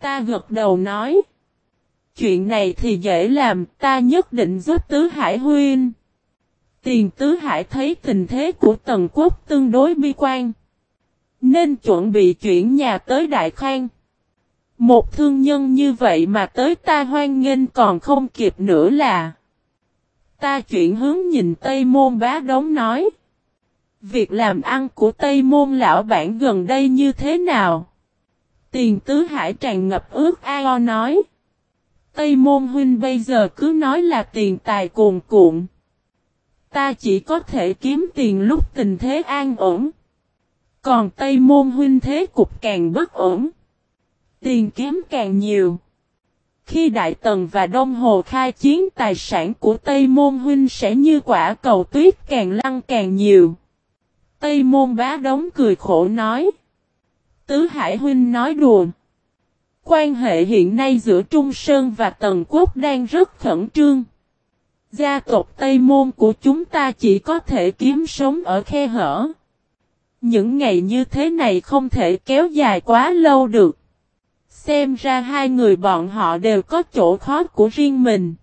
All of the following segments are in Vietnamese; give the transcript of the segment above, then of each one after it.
Ta gật đầu nói. Chuyện này thì dễ làm, ta nhất định giúp Tứ Hải Huyên. Tiền Tứ Hải thấy tình thế của Tần Quốc tương đối bi quan. Nên chuẩn bị chuyển nhà tới Đại Khang. Một thương nhân như vậy mà tới ta hoan nghênh còn không kịp nữa là. Ta chuyển hướng nhìn Tây Môn bá đống nói. Việc làm ăn của Tây Môn lão bản gần đây như thế nào? Tiền tứ hải tràn ngập ước ao nói. Tây Môn huynh bây giờ cứ nói là tiền tài cuồn cuộn. Ta chỉ có thể kiếm tiền lúc tình thế an ổn. Còn Tây Môn huynh thế cục càng bất ổn. Tiền kiếm càng nhiều. Khi Đại Tần và Đông Hồ khai chiến, tài sản của Tây Môn huynh sẽ như quả cầu tuyết càng lăn càng nhiều. Tây Môn bá đống cười khổ nói. Tứ Hải huynh nói đùa. Quan hệ hiện nay giữa Trung Sơn và Tần Quốc đang rất khẩn trương. Gia tộc Tây Môn của chúng ta chỉ có thể kiếm sống ở khe hở. Những ngày như thế này không thể kéo dài quá lâu được. Xem ra hai người bọn họ đều có chỗ khó của riêng mình.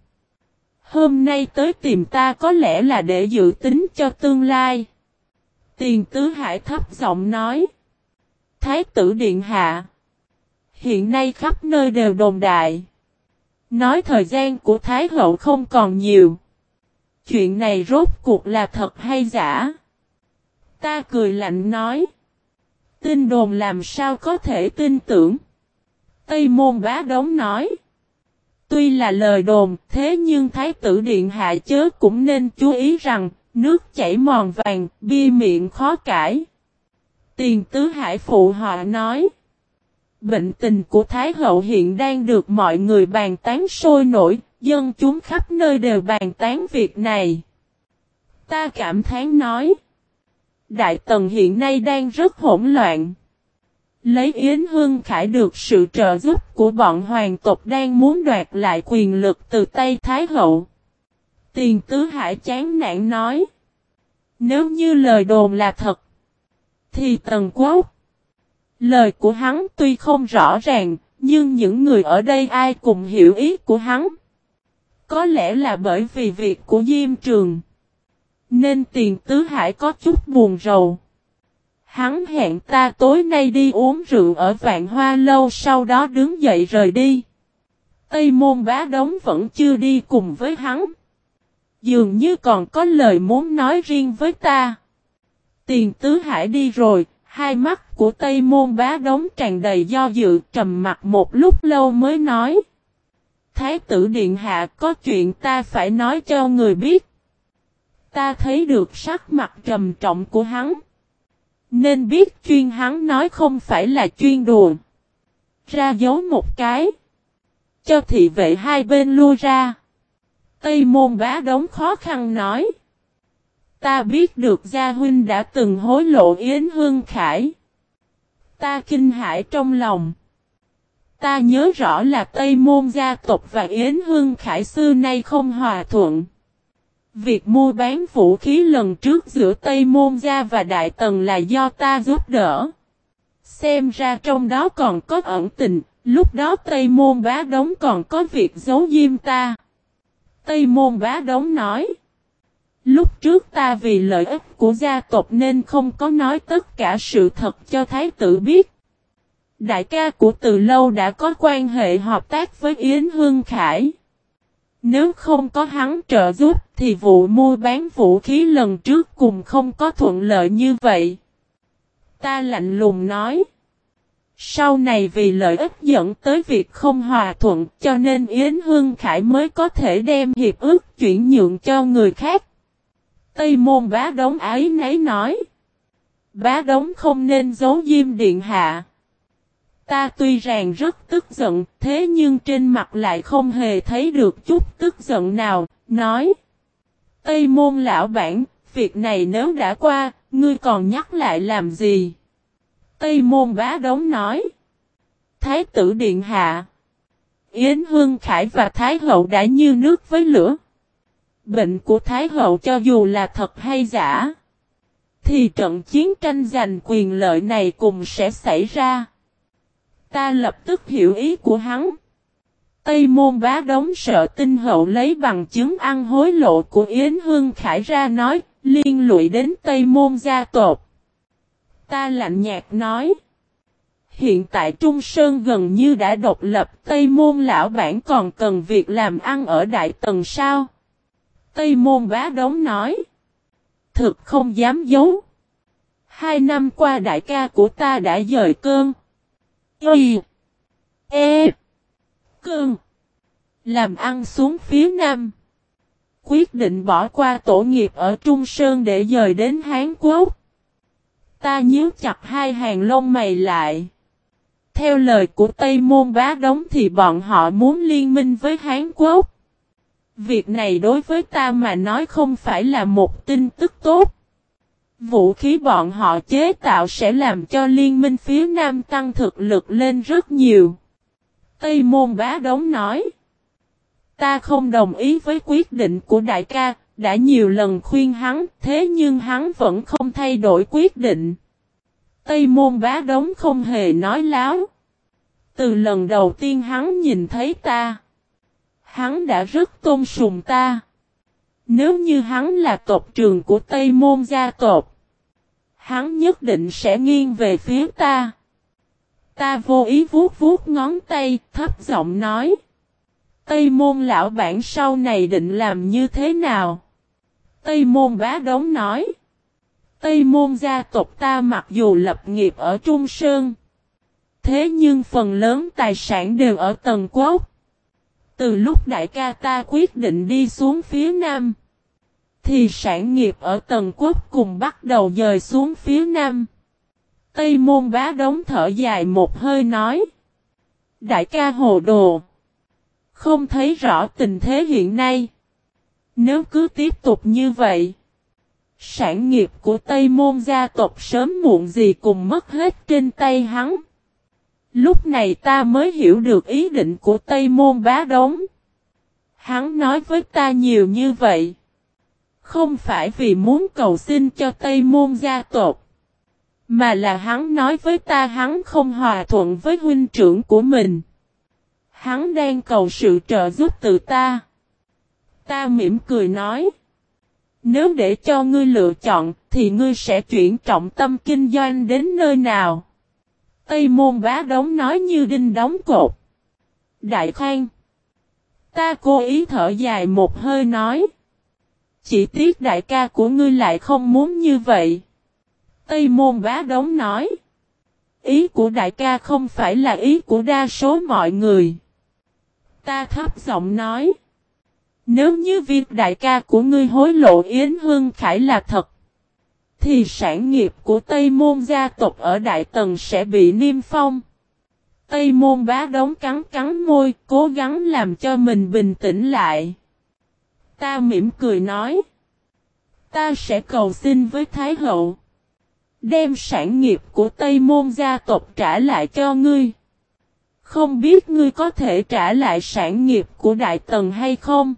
Hôm nay tới tìm ta có lẽ là để dự tính cho tương lai. Tiền tứ hải thấp giọng nói. Thái tử Điện Hạ. Hiện nay khắp nơi đều đồn đại. Nói thời gian của Thái hậu không còn nhiều. Chuyện này rốt cuộc là thật hay giả? Ta cười lạnh nói. Tin đồn làm sao có thể tin tưởng? Tây môn bá đống nói. Tuy là lời đồn, thế nhưng Thái tử Điện Hạ chớ cũng nên chú ý rằng, nước chảy mòn vàng, bia miệng khó cãi. Tiền tứ hải phụ họ nói. Bệnh tình của Thái hậu hiện đang được mọi người bàn tán sôi nổi, dân chúng khắp nơi đều bàn tán việc này. Ta cảm thán nói. Đại Tần hiện nay đang rất hỗn loạn. Lấy Yến Hương Khải được sự trợ giúp của bọn hoàng tộc đang muốn đoạt lại quyền lực từ tay Thái Hậu. Tiền Tứ Hải chán nản nói. Nếu như lời đồn là thật, thì Tần Quốc. Lời của hắn tuy không rõ ràng, nhưng những người ở đây ai cũng hiểu ý của hắn. Có lẽ là bởi vì việc của Diêm Trường. Nên tiền tứ hải có chút buồn rầu. Hắn hẹn ta tối nay đi uống rượu ở vạn hoa lâu sau đó đứng dậy rời đi. Tây môn bá đống vẫn chưa đi cùng với hắn. Dường như còn có lời muốn nói riêng với ta. Tiền tứ hải đi rồi, hai mắt của Tây môn bá đống tràn đầy do dự trầm mặt một lúc lâu mới nói. Thái tử Điện Hạ có chuyện ta phải nói cho người biết. Ta thấy được sắc mặt trầm trọng của hắn. Nên biết chuyên hắn nói không phải là chuyên đùa. Ra dấu một cái. Cho thị vệ hai bên lua ra. Tây môn bá đống khó khăn nói. Ta biết được gia huynh đã từng hối lộ Yến Hương Khải. Ta kinh hãi trong lòng. Ta nhớ rõ là Tây Môn gia tộc và Yến Hương Khải xưa nay không hòa thuận. Việc mua bán vũ khí lần trước giữa Tây Môn gia và Đại Tần là do ta giúp đỡ. Xem ra trong đó còn có ẩn tình, lúc đó Tây Môn bá đống còn có việc giấu diêm ta. Tây Môn bá đống nói. Lúc trước ta vì lợi ích của gia tộc nên không có nói tất cả sự thật cho thái tử biết. Đại ca của từ lâu đã có quan hệ hợp tác với Yến Hương Khải. Nếu không có hắn trợ giúp thì vụ mua bán vũ khí lần trước cùng không có thuận lợi như vậy. Ta lạnh lùng nói. Sau này vì lợi ích dẫn tới việc không hòa thuận cho nên Yến Hương Khải mới có thể đem hiệp ước chuyển nhượng cho người khác. Tây môn bá đống ái nấy nói. Bá đống không nên giấu diêm điện hạ. Ta tuy rằng rất tức giận, thế nhưng trên mặt lại không hề thấy được chút tức giận nào, nói. Tây môn lão bản, việc này nếu đã qua, ngươi còn nhắc lại làm gì? Tây môn bá đống nói. Thái tử điện hạ. Yến Hương Khải và Thái hậu đã như nước với lửa. Bệnh của Thái hậu cho dù là thật hay giả. Thì trận chiến tranh giành quyền lợi này cùng sẽ xảy ra. Ta lập tức hiểu ý của hắn. Tây môn bá đống sợ tinh hậu lấy bằng chứng ăn hối lộ của Yến Hương Khải ra nói, liên lụy đến Tây môn gia tộc. Ta lạnh nhạt nói. Hiện tại Trung Sơn gần như đã độc lập Tây môn lão bản còn cần việc làm ăn ở Đại Tần sao? Tây môn bá đống nói. Thực không dám giấu. Hai năm qua đại ca của ta đã dời cơn. Y. E. Cơn. Làm ăn xuống phía nam. Quyết định bỏ qua tổ nghiệp ở Trung Sơn để dời đến Hán Quốc. Ta nhíu chặt hai hàng lông mày lại. Theo lời của Tây Môn Bá Đống thì bọn họ muốn liên minh với Hán Quốc. Việc này đối với ta mà nói không phải là một tin tức tốt. Vũ khí bọn họ chế tạo sẽ làm cho liên minh phía Nam tăng thực lực lên rất nhiều. Tây Môn Bá Đống nói. Ta không đồng ý với quyết định của đại ca, đã nhiều lần khuyên hắn, thế nhưng hắn vẫn không thay đổi quyết định. Tây Môn Bá Đống không hề nói láo. Từ lần đầu tiên hắn nhìn thấy ta, hắn đã rất tôn sùng ta. Nếu như hắn là tộc trường của Tây Môn gia tộc, hắn nhất định sẽ nghiêng về phía ta. Ta vô ý vuốt vuốt ngón tay, thấp giọng nói. Tây môn lão bản sau này định làm như thế nào? Tây môn bá đống nói. Tây môn gia tộc ta mặc dù lập nghiệp ở Trung Sơn. Thế nhưng phần lớn tài sản đều ở Tần Quốc. Từ lúc đại ca ta quyết định đi xuống phía Nam. Thì sản nghiệp ở Tần Quốc cùng bắt đầu dời xuống phía Nam. Tây môn bá đống thở dài một hơi nói. Đại ca hồ đồ. Không thấy rõ tình thế hiện nay. Nếu cứ tiếp tục như vậy. Sản nghiệp của Tây Môn gia tộc sớm muộn gì cùng mất hết trên tay hắn. Lúc này ta mới hiểu được ý định của Tây Môn bá đống. Hắn nói với ta nhiều như vậy. Không phải vì muốn cầu xin cho Tây Môn gia tộc. Mà là hắn nói với ta hắn không hòa thuận với huynh trưởng của mình. Hắn đang cầu sự trợ giúp từ ta. Ta mỉm cười nói. Nếu để cho ngươi lựa chọn, thì ngươi sẽ chuyển trọng tâm kinh doanh đến nơi nào? Tây môn bá đống nói như đinh đóng cột. Đại khang. Ta cố ý thở dài một hơi nói. Chỉ tiếc đại ca của ngươi lại không muốn như vậy. Tây môn bá đống nói. Ý của đại ca không phải là ý của đa số mọi người. Ta thấp giọng nói. Nếu như việc đại ca của ngươi hối lộ Yến Hương Khải là thật. Thì sản nghiệp của Tây Môn gia tộc ở Đại Tần sẽ bị niêm phong. Tây Môn bá đống cắn cắn môi, cố gắng làm cho mình bình tĩnh lại. Ta mỉm cười nói. Ta sẽ cầu xin với Thái Hậu. Đem sản nghiệp của Tây Môn gia tộc trả lại cho ngươi. Không biết ngươi có thể trả lại sản nghiệp của Đại Tần hay không?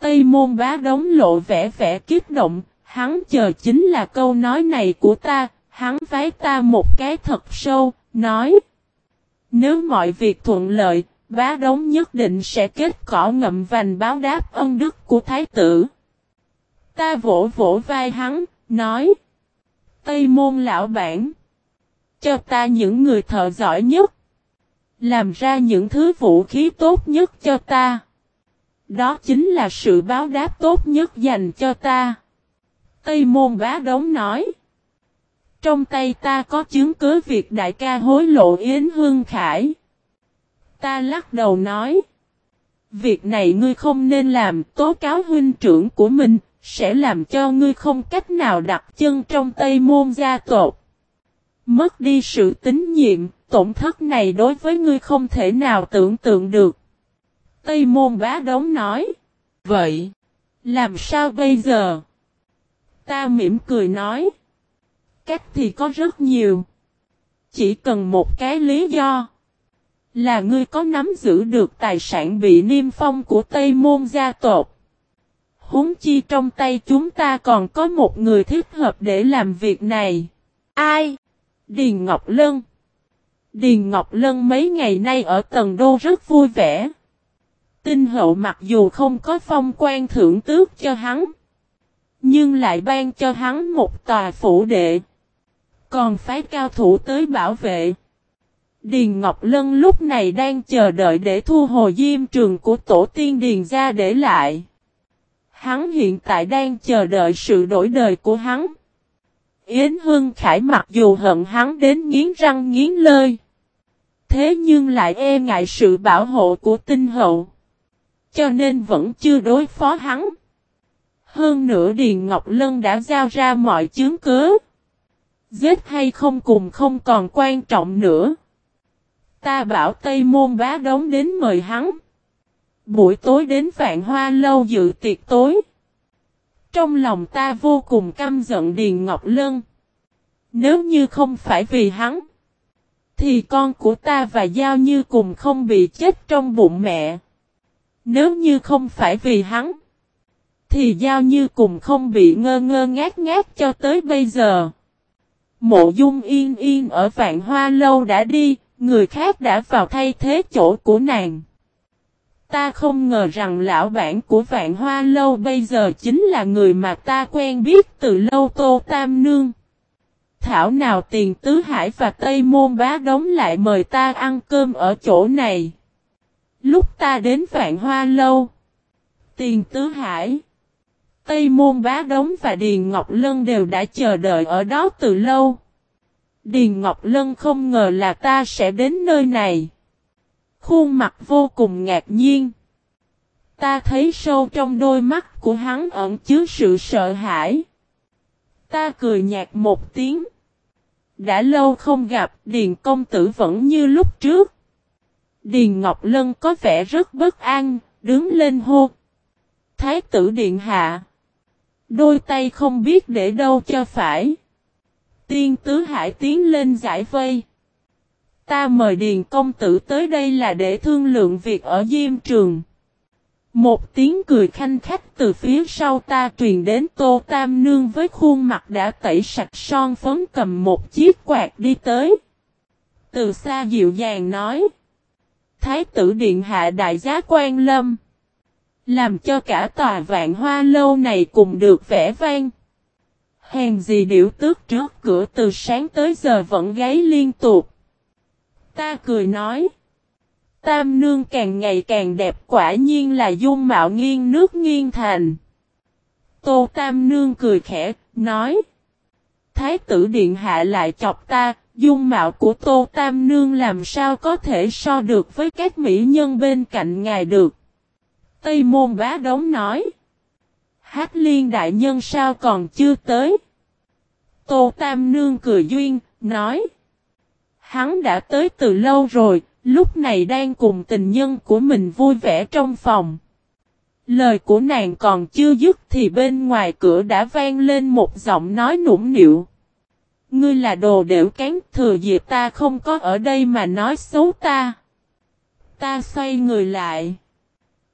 Tây môn bá đống lộ vẻ vẻ kích động, hắn chờ chính là câu nói này của ta, hắn vái ta một cái thật sâu, nói. Nếu mọi việc thuận lợi, bá đống nhất định sẽ kết cỏ ngậm vành báo đáp ân đức của thái tử. Ta vỗ vỗ vai hắn, nói. Tây môn lão bản. Cho ta những người thợ giỏi nhất. Làm ra những thứ vũ khí tốt nhất cho ta. Đó chính là sự báo đáp tốt nhất dành cho ta. Tây môn bá đống nói. Trong tay ta có chứng cứ việc đại ca hối lộ Yến Hương Khải. Ta lắc đầu nói. Việc này ngươi không nên làm tố cáo huynh trưởng của mình, sẽ làm cho ngươi không cách nào đặt chân trong Tây Môn gia tộc. Mất đi sự tín nhiệm, tổn thất này đối với ngươi không thể nào tưởng tượng được. Tây môn bá đống nói. Vậy, làm sao bây giờ? Ta mỉm cười nói. Cách thì có rất nhiều. Chỉ cần một cái lý do. Là ngươi có nắm giữ được tài sản bị niêm phong của Tây Môn gia tộc. Húng chi trong tay chúng ta còn có một người thích hợp để làm việc này. Ai? Điền Ngọc Lân. Điền Ngọc Lân mấy ngày nay ở Tần Đô rất vui vẻ. Tinh hậu mặc dù không có phong quan thưởng tước cho hắn. Nhưng lại ban cho hắn một tòa phủ đệ. Còn phái cao thủ tới bảo vệ. Điền Ngọc Lân lúc này đang chờ đợi để thu hồi diêm trường của tổ tiên Điền ra để lại. Hắn hiện tại đang chờ đợi sự đổi đời của hắn. Yến Hương Khải mặc dù hận hắn đến nghiến răng nghiến lơi. Thế nhưng lại e ngại sự bảo hộ của tinh hậu. Cho nên vẫn chưa đối phó hắn. Hơn nữa Điền Ngọc Lân đã giao ra mọi chứng cứ. Giết hay không cùng không còn quan trọng nữa. Ta bảo Tây Môn bá đống đến mời hắn. Buổi tối đến vạn hoa lâu dự tiệc tối. Trong lòng ta vô cùng căm giận Điền Ngọc Lân. Nếu như không phải vì hắn. Thì con của ta và Giao Như cùng không bị chết trong bụng mẹ. Nếu như không phải vì hắn. Thì Giao Như cùng không bị ngơ ngơ ngát ngát cho tới bây giờ. Mộ dung yên yên ở vạn hoa lâu đã đi, người khác đã vào thay thế chỗ của nàng. Ta không ngờ rằng lão bản của vạn hoa lâu bây giờ chính là người mà ta quen biết từ lâu Tô Tam Nương. Thảo nào tiền tứ hải và Tây Môn bá đóng lại mời ta ăn cơm ở chỗ này. Lúc ta đến vạn hoa lâu. Tiền tứ hải. Tây Môn bá Đống và Điền Ngọc Lân đều đã chờ đợi ở đó từ lâu. Điền Ngọc Lân không ngờ là ta sẽ đến nơi này. Khuôn mặt vô cùng ngạc nhiên. Ta thấy sâu trong đôi mắt của hắn ẩn chứa sự sợ hãi. Ta cười nhạt một tiếng. Đã lâu không gặp, Điền công tử vẫn như lúc trước. Điền Ngọc Lân có vẻ rất bất an, đứng lên hô. Thái tử Điện Hạ. Đôi tay không biết để đâu cho phải. Tiên Tứ Hải tiến lên giải vây. Ta mời Điền công tử tới đây là để thương lượng việc ở Diêm Trường. Một tiếng cười khanh khách từ phía sau ta truyền đến Tô Tam Nương với khuôn mặt đã tẩy sạch son phấn cầm một chiếc quạt đi tới. Từ xa dịu dàng nói. Thái tử Điện Hạ đại giá quan lâm. Làm cho cả tòa vạn hoa lâu này cùng được vẽ vang. Hèn gì điểu tước trước cửa từ sáng tới giờ vẫn gáy liên tục. Ta cười nói. Tam nương càng ngày càng đẹp quả nhiên là dung mạo nghiêng nước nghiêng thành. Tô Tam nương cười khẽ, nói. Thái tử điện hạ lại chọc ta, dung mạo của Tô Tam nương làm sao có thể so được với các mỹ nhân bên cạnh ngài được. Tây môn bá đống nói. Hát liên đại nhân sao còn chưa tới. Tô Tam nương cười duyên, nói. Hắn đã tới từ lâu rồi, lúc này đang cùng tình nhân của mình vui vẻ trong phòng. Lời của nàng còn chưa dứt thì bên ngoài cửa đã vang lên một giọng nói nũng nịu. Ngươi là đồ đểu cán thừa dịp ta không có ở đây mà nói xấu ta. Ta xoay người lại.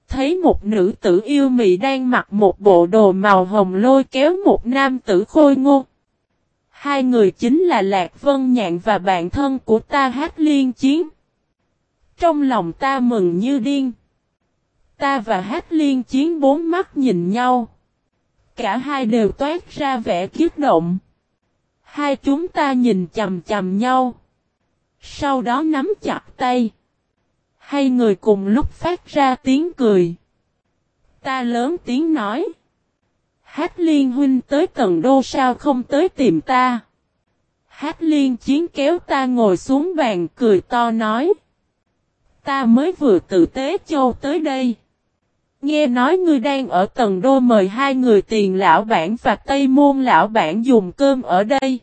Thấy một nữ tử yêu mị đang mặc một bộ đồ màu hồng lôi kéo một nam tử khôi ngô. Hai người chính là Lạc Vân Nhạn và bạn thân của ta hát liên chiến. Trong lòng ta mừng như điên. Ta và hát liên chiến bốn mắt nhìn nhau. Cả hai đều toát ra vẻ kiếp động. Hai chúng ta nhìn chầm chầm nhau. Sau đó nắm chặt tay. Hai người cùng lúc phát ra tiếng cười. Ta lớn tiếng nói. Hát liên huynh tới tận đô sao không tới tìm ta. Hát liên chiến kéo ta ngồi xuống bàn cười to nói. Ta mới vừa tự tế châu tới đây. Nghe nói ngươi đang ở tầng đô mời hai người tiền lão bản và tây môn lão bản dùng cơm ở đây.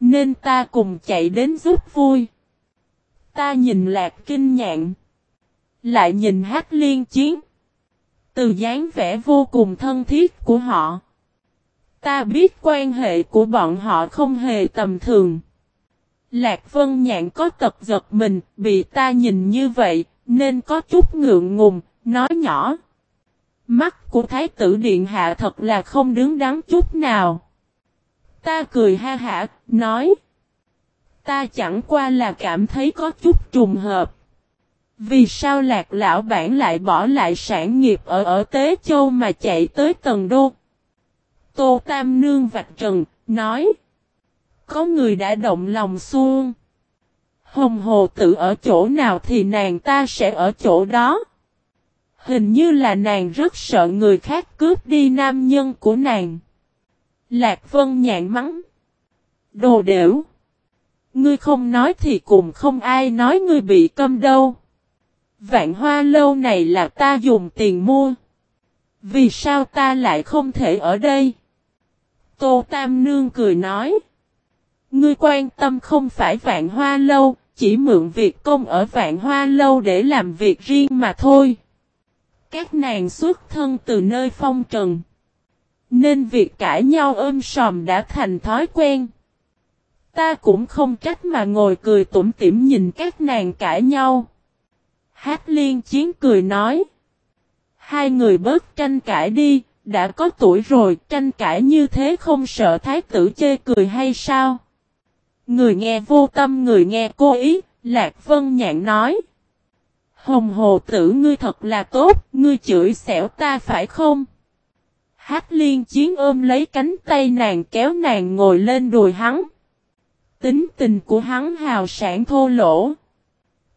Nên ta cùng chạy đến giúp vui. Ta nhìn lạc kinh nhạn. Lại nhìn hát liên chiến. Từ dáng vẻ vô cùng thân thiết của họ. Ta biết quan hệ của bọn họ không hề tầm thường. Lạc Vân Nhạn có tật giật mình, bị ta nhìn như vậy, nên có chút ngượng ngùng, nói nhỏ. Mắt của Thái tử Điện Hạ thật là không đứng đắn chút nào. Ta cười ha hả, nói. Ta chẳng qua là cảm thấy có chút trùng hợp. Vì sao lạc lão bản lại bỏ lại sản nghiệp ở ở Tế Châu mà chạy tới Tần Đô? Tô Tam Nương vạch trần, nói. Có người đã động lòng xuông. Hồng hồ tự ở chỗ nào thì nàng ta sẽ ở chỗ đó. Hình như là nàng rất sợ người khác cướp đi nam nhân của nàng. Lạc Vân nhạn mắng. Đồ đểu. Ngươi không nói thì cùng không ai nói ngươi bị câm đâu. Vạn hoa lâu này là ta dùng tiền mua. Vì sao ta lại không thể ở đây? Tô Tam Nương cười nói. Ngươi quan tâm không phải vạn hoa lâu, chỉ mượn việc công ở vạn hoa lâu để làm việc riêng mà thôi. Các nàng xuất thân từ nơi phong trần. Nên việc cãi nhau ôm sòm đã thành thói quen. Ta cũng không trách mà ngồi cười tủm tỉm nhìn các nàng cãi nhau. Hát liên chiến cười nói. Hai người bớt tranh cãi đi, đã có tuổi rồi, tranh cãi như thế không sợ thái tử chê cười hay sao? Người nghe vô tâm người nghe cố ý, Lạc Vân Nhạn nói. Hồng hồ tử ngươi thật là tốt, ngươi chửi xẻo ta phải không? Hát liên chiến ôm lấy cánh tay nàng kéo nàng ngồi lên đùi hắn. Tính tình của hắn hào sản thô lỗ.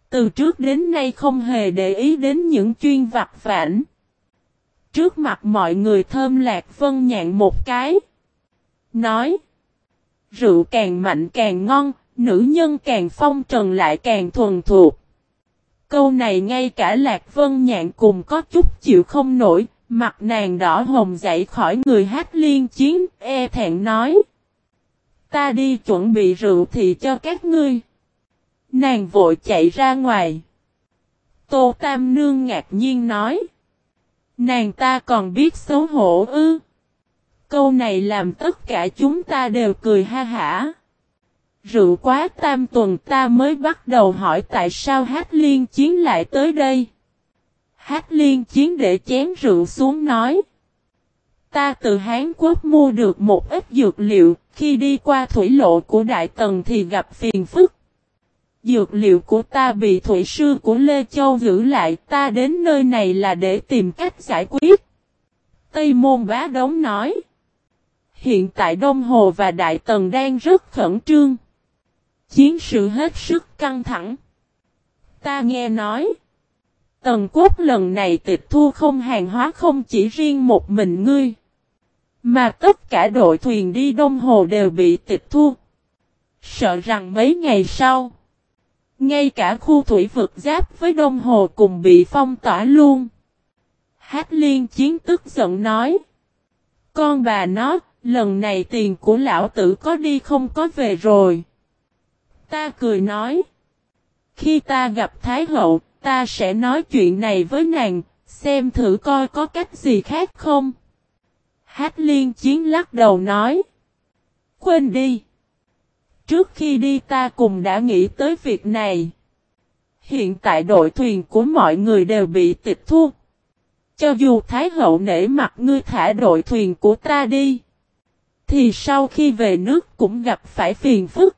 Từ trước đến nay không hề để ý đến những chuyên vặt vãnh. Trước mặt mọi người thơm lạc vân nhạn một cái. Nói. Rượu càng mạnh càng ngon, nữ nhân càng phong trần lại càng thuần thuộc. Câu này ngay cả lạc vân nhạn cùng có chút chịu không nổi, mặt nàng đỏ hồng dậy khỏi người hát liên chiến, e thẹn nói. Ta đi chuẩn bị rượu thì cho các ngươi. Nàng vội chạy ra ngoài. Tô Tam Nương ngạc nhiên nói. Nàng ta còn biết xấu hổ ư. Câu này làm tất cả chúng ta đều cười ha hả. Rượu quá tam tuần ta mới bắt đầu hỏi tại sao hát liên chiến lại tới đây. Hát liên chiến để chén rượu xuống nói. Ta từ Hán Quốc mua được một ít dược liệu, khi đi qua thủy lộ của Đại Tần thì gặp phiền phức. Dược liệu của ta bị thủy sư của Lê Châu giữ lại, ta đến nơi này là để tìm cách giải quyết. Tây Môn Bá Đống nói. Hiện tại Đông Hồ và Đại Tần đang rất khẩn trương. Chiến sự hết sức căng thẳng. Ta nghe nói. Tần quốc lần này tịch thu không hàng hóa không chỉ riêng một mình ngươi. Mà tất cả đội thuyền đi Đông Hồ đều bị tịch thu. Sợ rằng mấy ngày sau. Ngay cả khu thủy vực giáp với Đông Hồ cùng bị phong tỏa luôn. Hát liên chiến tức giận nói. Con bà nó, lần này tiền của lão tử có đi không có về rồi. Ta cười nói. Khi ta gặp Thái Hậu, ta sẽ nói chuyện này với nàng, xem thử coi có cách gì khác không. Hát liên chiến lắc đầu nói. Quên đi. Trước khi đi ta cùng đã nghĩ tới việc này. Hiện tại đội thuyền của mọi người đều bị tịch thu. Cho dù Thái Hậu nể mặt ngươi thả đội thuyền của ta đi. Thì sau khi về nước cũng gặp phải phiền phức.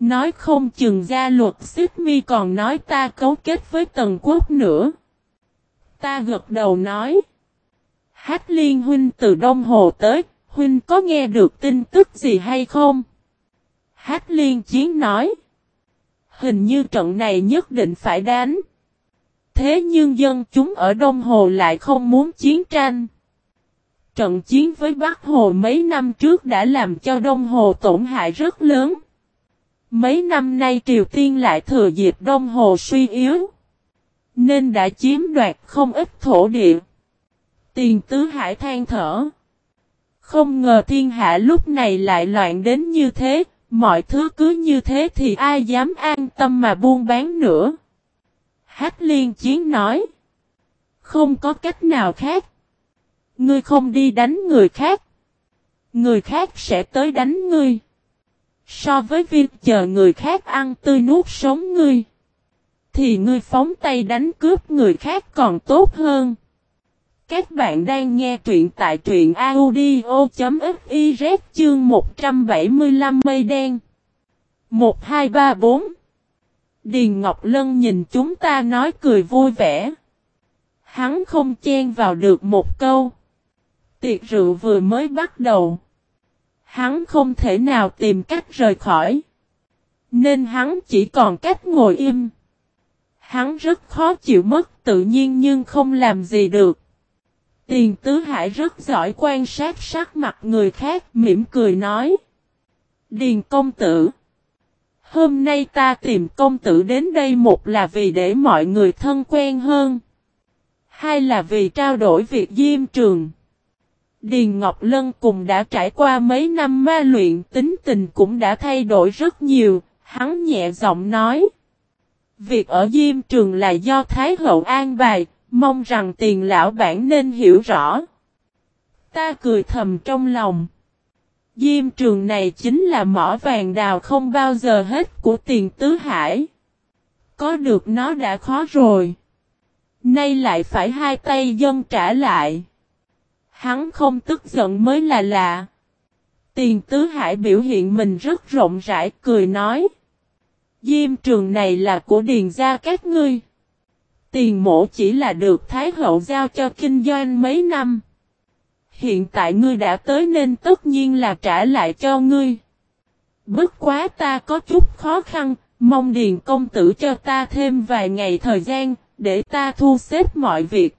Nói không chừng gia luật xích mi còn nói ta cấu kết với tần quốc nữa. Ta gật đầu nói. Hát liên huynh từ Đông Hồ tới, huynh có nghe được tin tức gì hay không? Hát liên chiến nói. Hình như trận này nhất định phải đánh. Thế nhưng dân chúng ở Đông Hồ lại không muốn chiến tranh. Trận chiến với Bắc Hồ mấy năm trước đã làm cho Đông Hồ tổn hại rất lớn. Mấy năm nay Triều Tiên lại thừa dịp Đông Hồ suy yếu. Nên đã chiếm đoạt không ít thổ địa. Tiền tứ hải than thở. Không ngờ thiên hạ lúc này lại loạn đến như thế, mọi thứ cứ như thế thì ai dám an tâm mà buôn bán nữa. Hát liên chiến nói. Không có cách nào khác. Ngươi không đi đánh người khác. Người khác sẽ tới đánh ngươi. So với việc chờ người khác ăn tươi nuốt sống ngươi. Thì ngươi phóng tay đánh cướp người khác còn tốt hơn. Các bạn đang nghe truyện tại truyện audio.fiz chương 175 mây đen. 1, 2, 3, 4 Điền Ngọc Lân nhìn chúng ta nói cười vui vẻ. Hắn không chen vào được một câu. Tiệc rượu vừa mới bắt đầu. Hắn không thể nào tìm cách rời khỏi. Nên hắn chỉ còn cách ngồi im. Hắn rất khó chịu mất tự nhiên nhưng không làm gì được. Tiền tứ hải rất giỏi quan sát sắc mặt người khác mỉm cười nói. Điền công tử. Hôm nay ta tìm công tử đến đây một là vì để mọi người thân quen hơn. Hai là vì trao đổi việc diêm trường. Điền Ngọc Lân cùng đã trải qua mấy năm ma luyện tính tình cũng đã thay đổi rất nhiều, hắn nhẹ giọng nói. Việc ở Diêm Trường là do Thái Hậu an bài, mong rằng tiền lão bản nên hiểu rõ. Ta cười thầm trong lòng. Diêm trường này chính là mỏ vàng đào không bao giờ hết của tiền tứ hải. Có được nó đã khó rồi. Nay lại phải hai tay dân trả lại. Hắn không tức giận mới là lạ. Tiền tứ hải biểu hiện mình rất rộng rãi, cười nói. Diêm trường này là của điền gia các ngươi. Tiền mổ chỉ là được Thái hậu giao cho kinh doanh mấy năm. Hiện tại ngươi đã tới nên tất nhiên là trả lại cho ngươi. Bất quá ta có chút khó khăn, mong điền công tử cho ta thêm vài ngày thời gian, để ta thu xếp mọi việc.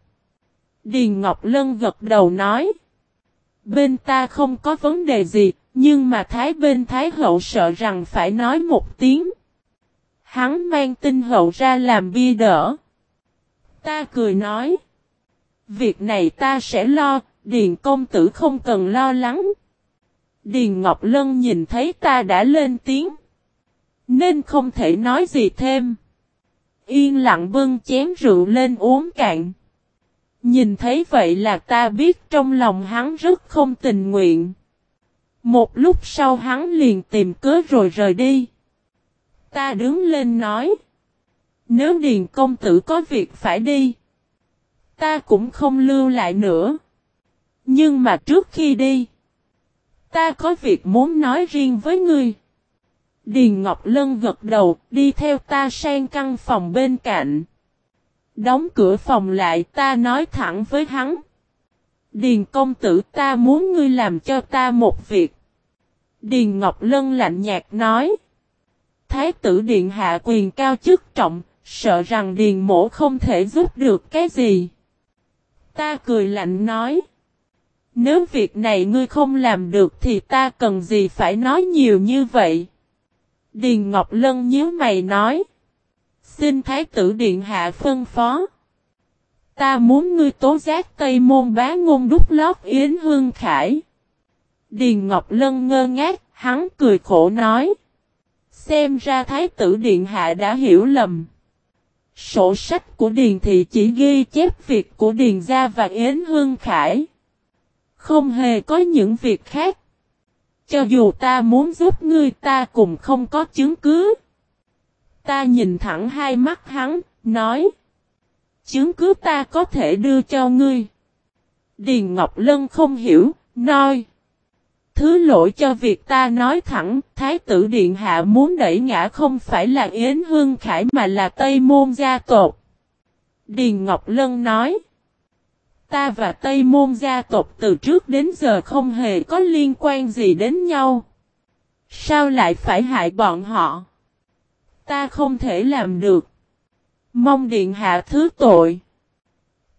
Điền Ngọc Lân gật đầu nói. Bên ta không có vấn đề gì, nhưng mà Thái bên Thái hậu sợ rằng phải nói một tiếng. Hắn mang tinh hậu ra làm bia đỡ. Ta cười nói. Việc này ta sẽ lo, Điền công tử không cần lo lắng. Điền Ngọc Lân nhìn thấy ta đã lên tiếng. Nên không thể nói gì thêm. Yên lặng bưng chén rượu lên uống cạn. Nhìn thấy vậy là ta biết trong lòng hắn rất không tình nguyện. Một lúc sau hắn liền tìm cớ rồi rời đi. Ta đứng lên nói. Nếu Điền công tử có việc phải đi. Ta cũng không lưu lại nữa. Nhưng mà trước khi đi. Ta có việc muốn nói riêng với ngươi. Điền Ngọc Lân gật đầu đi theo ta sang căn phòng bên cạnh. Đóng cửa phòng lại ta nói thẳng với hắn. Điền công tử ta muốn ngươi làm cho ta một việc. Điền Ngọc Lân lạnh nhạt nói. Thái tử Điện hạ quyền cao chức trọng, sợ rằng Điền mổ không thể giúp được cái gì. Ta cười lạnh nói. Nếu việc này ngươi không làm được thì ta cần gì phải nói nhiều như vậy. Điền Ngọc Lân nhớ mày nói. Xin Thái tử Điện Hạ phân phó. Ta muốn ngươi tố giác Tây Môn bá ngôn đúc lót Yến Hương Khải. Điền Ngọc Lân ngơ ngác, hắn cười khổ nói. Xem ra Thái tử Điện Hạ đã hiểu lầm. Sổ sách của Điền Thị chỉ ghi chép việc của Điền Gia và Yến Hương Khải. Không hề có những việc khác. Cho dù ta muốn giúp ngươi ta cũng không có chứng cứ. Ta nhìn thẳng hai mắt hắn, nói. Chứng cứ ta có thể đưa cho ngươi. Điền Ngọc Lân không hiểu, nói. Thứ lỗi cho việc ta nói thẳng, Thái tử Điện Hạ muốn đẩy ngã không phải là Yến Hương Khải mà là Tây Môn gia tộc. Điền Ngọc Lân nói. Ta và Tây Môn gia tộc từ trước đến giờ không hề có liên quan gì đến nhau. Sao lại phải hại bọn họ? Ta không thể làm được. Mong Điện Hạ thứ tội.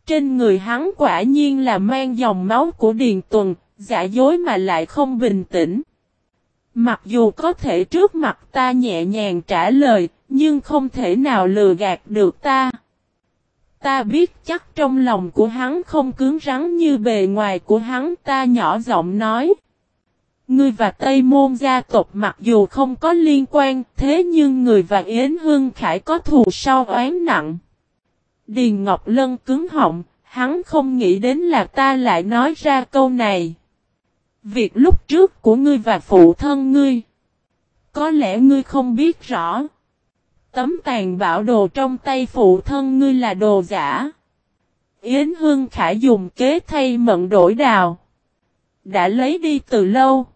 Trên người hắn quả nhiên là mang dòng máu của Điền Tuần, giả dối mà lại không bình tĩnh. Mặc dù có thể trước mặt ta nhẹ nhàng trả lời, nhưng không thể nào lừa gạt được ta. Ta biết chắc trong lòng của hắn không cứng rắn như bề ngoài của hắn ta nhỏ giọng nói. Ngươi và Tây Môn gia tộc mặc dù không có liên quan, thế nhưng người và Yến Hương Khải có thù sau oán nặng. Điền Ngọc Lân cứng họng, hắn không nghĩ đến là ta lại nói ra câu này. Việc lúc trước của ngươi và phụ thân ngươi. Có lẽ ngươi không biết rõ. Tấm tàn bảo đồ trong tay phụ thân ngươi là đồ giả. Yến Hương Khải dùng kế thay mận đổi đào. Đã lấy đi từ lâu.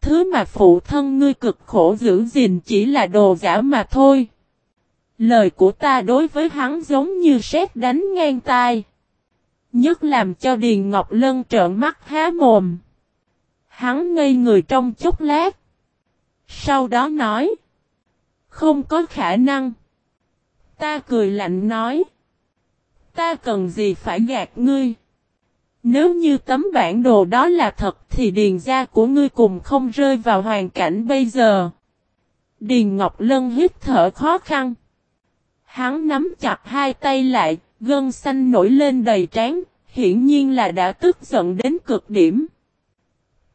Thứ mà phụ thân ngươi cực khổ giữ gìn chỉ là đồ giả mà thôi. Lời của ta đối với hắn giống như sét đánh ngang tai. Nhất làm cho Điền Ngọc Lân trợn mắt há mồm. Hắn ngây người trong chốc lát. Sau đó nói. Không có khả năng. Ta cười lạnh nói. Ta cần gì phải gạt ngươi. Nếu như tấm bản đồ đó là thật thì điền gia của ngươi cùng không rơi vào hoàn cảnh bây giờ. Điền Ngọc Lân hít thở khó khăn. Hắn nắm chặt hai tay lại, gân xanh nổi lên đầy trán, hiển nhiên là đã tức giận đến cực điểm.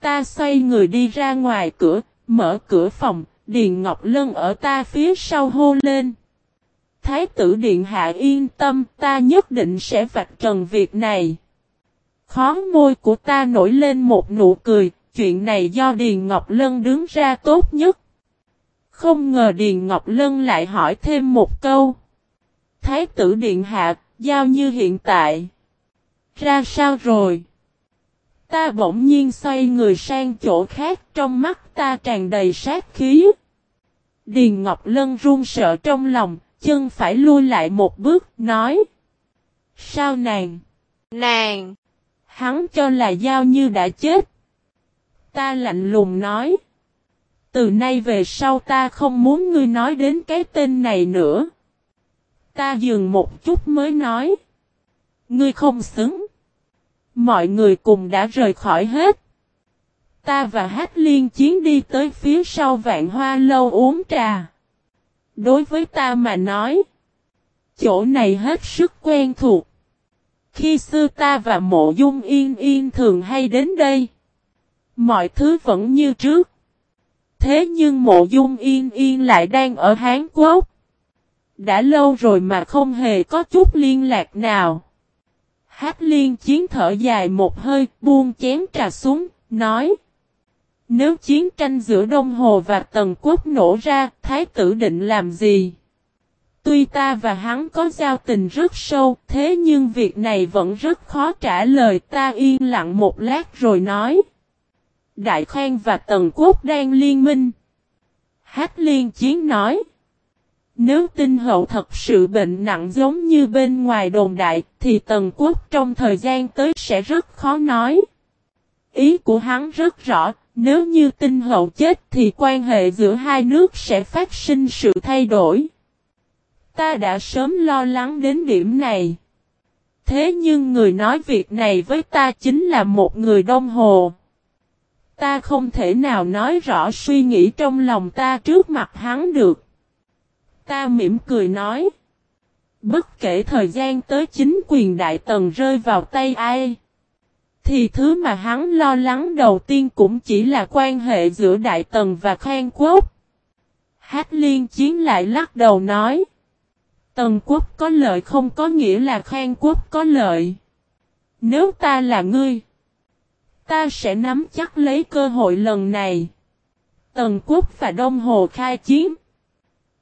Ta xoay người đi ra ngoài cửa, mở cửa phòng, Điền Ngọc Lân ở ta phía sau hô lên. Thái tử Điện Hạ yên tâm, ta nhất định sẽ vạch trần việc này. Khó môi của ta nổi lên một nụ cười, chuyện này do Điền Ngọc Lân đứng ra tốt nhất. Không ngờ Điền Ngọc Lân lại hỏi thêm một câu. Thái tử Điện Hạ, giao như hiện tại. Ra sao rồi? Ta bỗng nhiên xoay người sang chỗ khác trong mắt ta tràn đầy sát khí. Điền Ngọc Lân run sợ trong lòng, chân phải lui lại một bước, nói. Sao nàng? Nàng! Hắn cho là Giao Như đã chết. Ta lạnh lùng nói. Từ nay về sau ta không muốn ngươi nói đến cái tên này nữa. Ta dừng một chút mới nói. Ngươi không xứng. Mọi người cùng đã rời khỏi hết. Ta và Hát Liên Chiến đi tới phía sau vạn hoa lâu uống trà. Đối với ta mà nói. Chỗ này hết sức quen thuộc. Khi xưa ta và mộ dung yên yên thường hay đến đây. Mọi thứ vẫn như trước. Thế nhưng mộ dung yên yên lại đang ở Hán Quốc. Đã lâu rồi mà không hề có chút liên lạc nào. Hát liên chiến thở dài một hơi, buông chén trà xuống, nói. Nếu chiến tranh giữa Đông Hồ và Tần Quốc nổ ra, Thái tử định làm gì? Tuy ta và hắn có giao tình rất sâu, thế nhưng việc này vẫn rất khó trả lời ta yên lặng một lát rồi nói. Đại Khang và Tần Quốc đang liên minh. Hát liên chiến nói. Nếu tinh hậu thật sự bệnh nặng giống như bên ngoài đồn đại, thì Tần Quốc trong thời gian tới sẽ rất khó nói. Ý của hắn rất rõ, nếu như tinh hậu chết thì quan hệ giữa hai nước sẽ phát sinh sự thay đổi. Ta đã sớm lo lắng đến điểm này. Thế nhưng người nói việc này với ta chính là một người đông hồ. Ta không thể nào nói rõ suy nghĩ trong lòng ta trước mặt hắn được. Ta mỉm cười nói. Bất kể thời gian tới chính quyền đại tần rơi vào tay ai. Thì thứ mà hắn lo lắng đầu tiên cũng chỉ là quan hệ giữa đại tần và khang quốc. Hát liên chiến lại lắc đầu nói. Tần quốc có lợi không có nghĩa là khang quốc có lợi. Nếu ta là ngươi, ta sẽ nắm chắc lấy cơ hội lần này. Tần quốc và Đông Hồ khai chiến.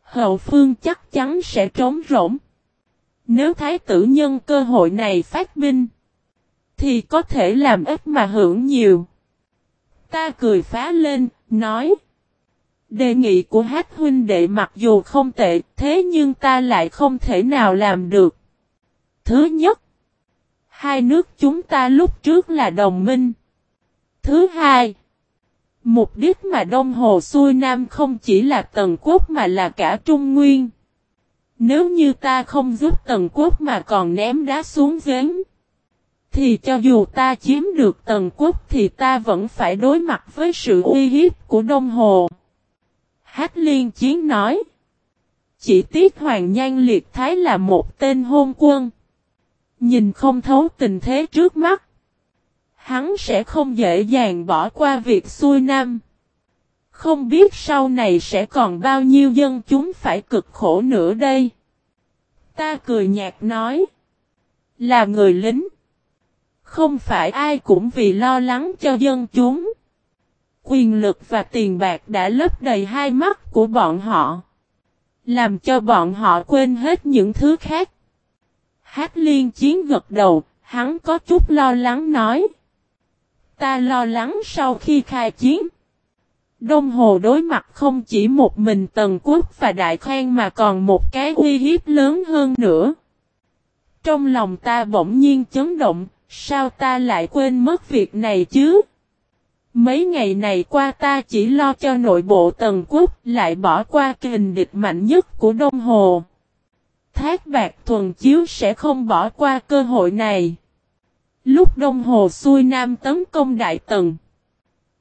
Hậu phương chắc chắn sẽ trống rỗng. Nếu thái tử nhân cơ hội này phát binh, thì có thể làm ít mà hưởng nhiều. Ta cười phá lên, nói. Đề nghị của hát huynh đệ mặc dù không tệ, thế nhưng ta lại không thể nào làm được. Thứ nhất, hai nước chúng ta lúc trước là đồng minh. Thứ hai, mục đích mà Đông Hồ xuôi Nam không chỉ là Tần Quốc mà là cả Trung Nguyên. Nếu như ta không giúp Tần Quốc mà còn ném đá xuống giếng, thì cho dù ta chiếm được Tần Quốc thì ta vẫn phải đối mặt với sự uy hiếp của Đông Hồ. Hát liên chiến nói. Chỉ tiếc Hoàng Nhan Liệt Thái là một tên hôn quân. Nhìn không thấu tình thế trước mắt. Hắn sẽ không dễ dàng bỏ qua việc xuôi nam. Không biết sau này sẽ còn bao nhiêu dân chúng phải cực khổ nữa đây. Ta cười nhạt nói. Là người lính. Không phải ai cũng vì lo lắng cho dân chúng quyền lực và tiền bạc đã lấp đầy hai mắt của bọn họ. Làm cho bọn họ quên hết những thứ khác. Hát liên chiến gật đầu, hắn có chút lo lắng nói. Ta lo lắng sau khi khai chiến. Đông Hồ đối mặt không chỉ một mình Tần Quốc và Đại Khang mà còn một cái uy hiếp lớn hơn nữa. Trong lòng ta bỗng nhiên chấn động, sao ta lại quên mất việc này chứ? Mấy ngày này qua ta chỉ lo cho nội bộ Tần Quốc lại bỏ qua kình địch mạnh nhất của Đông Hồ. Thác bạc thuần chiếu sẽ không bỏ qua cơ hội này. Lúc Đông Hồ xuôi Nam tấn công Đại Tần.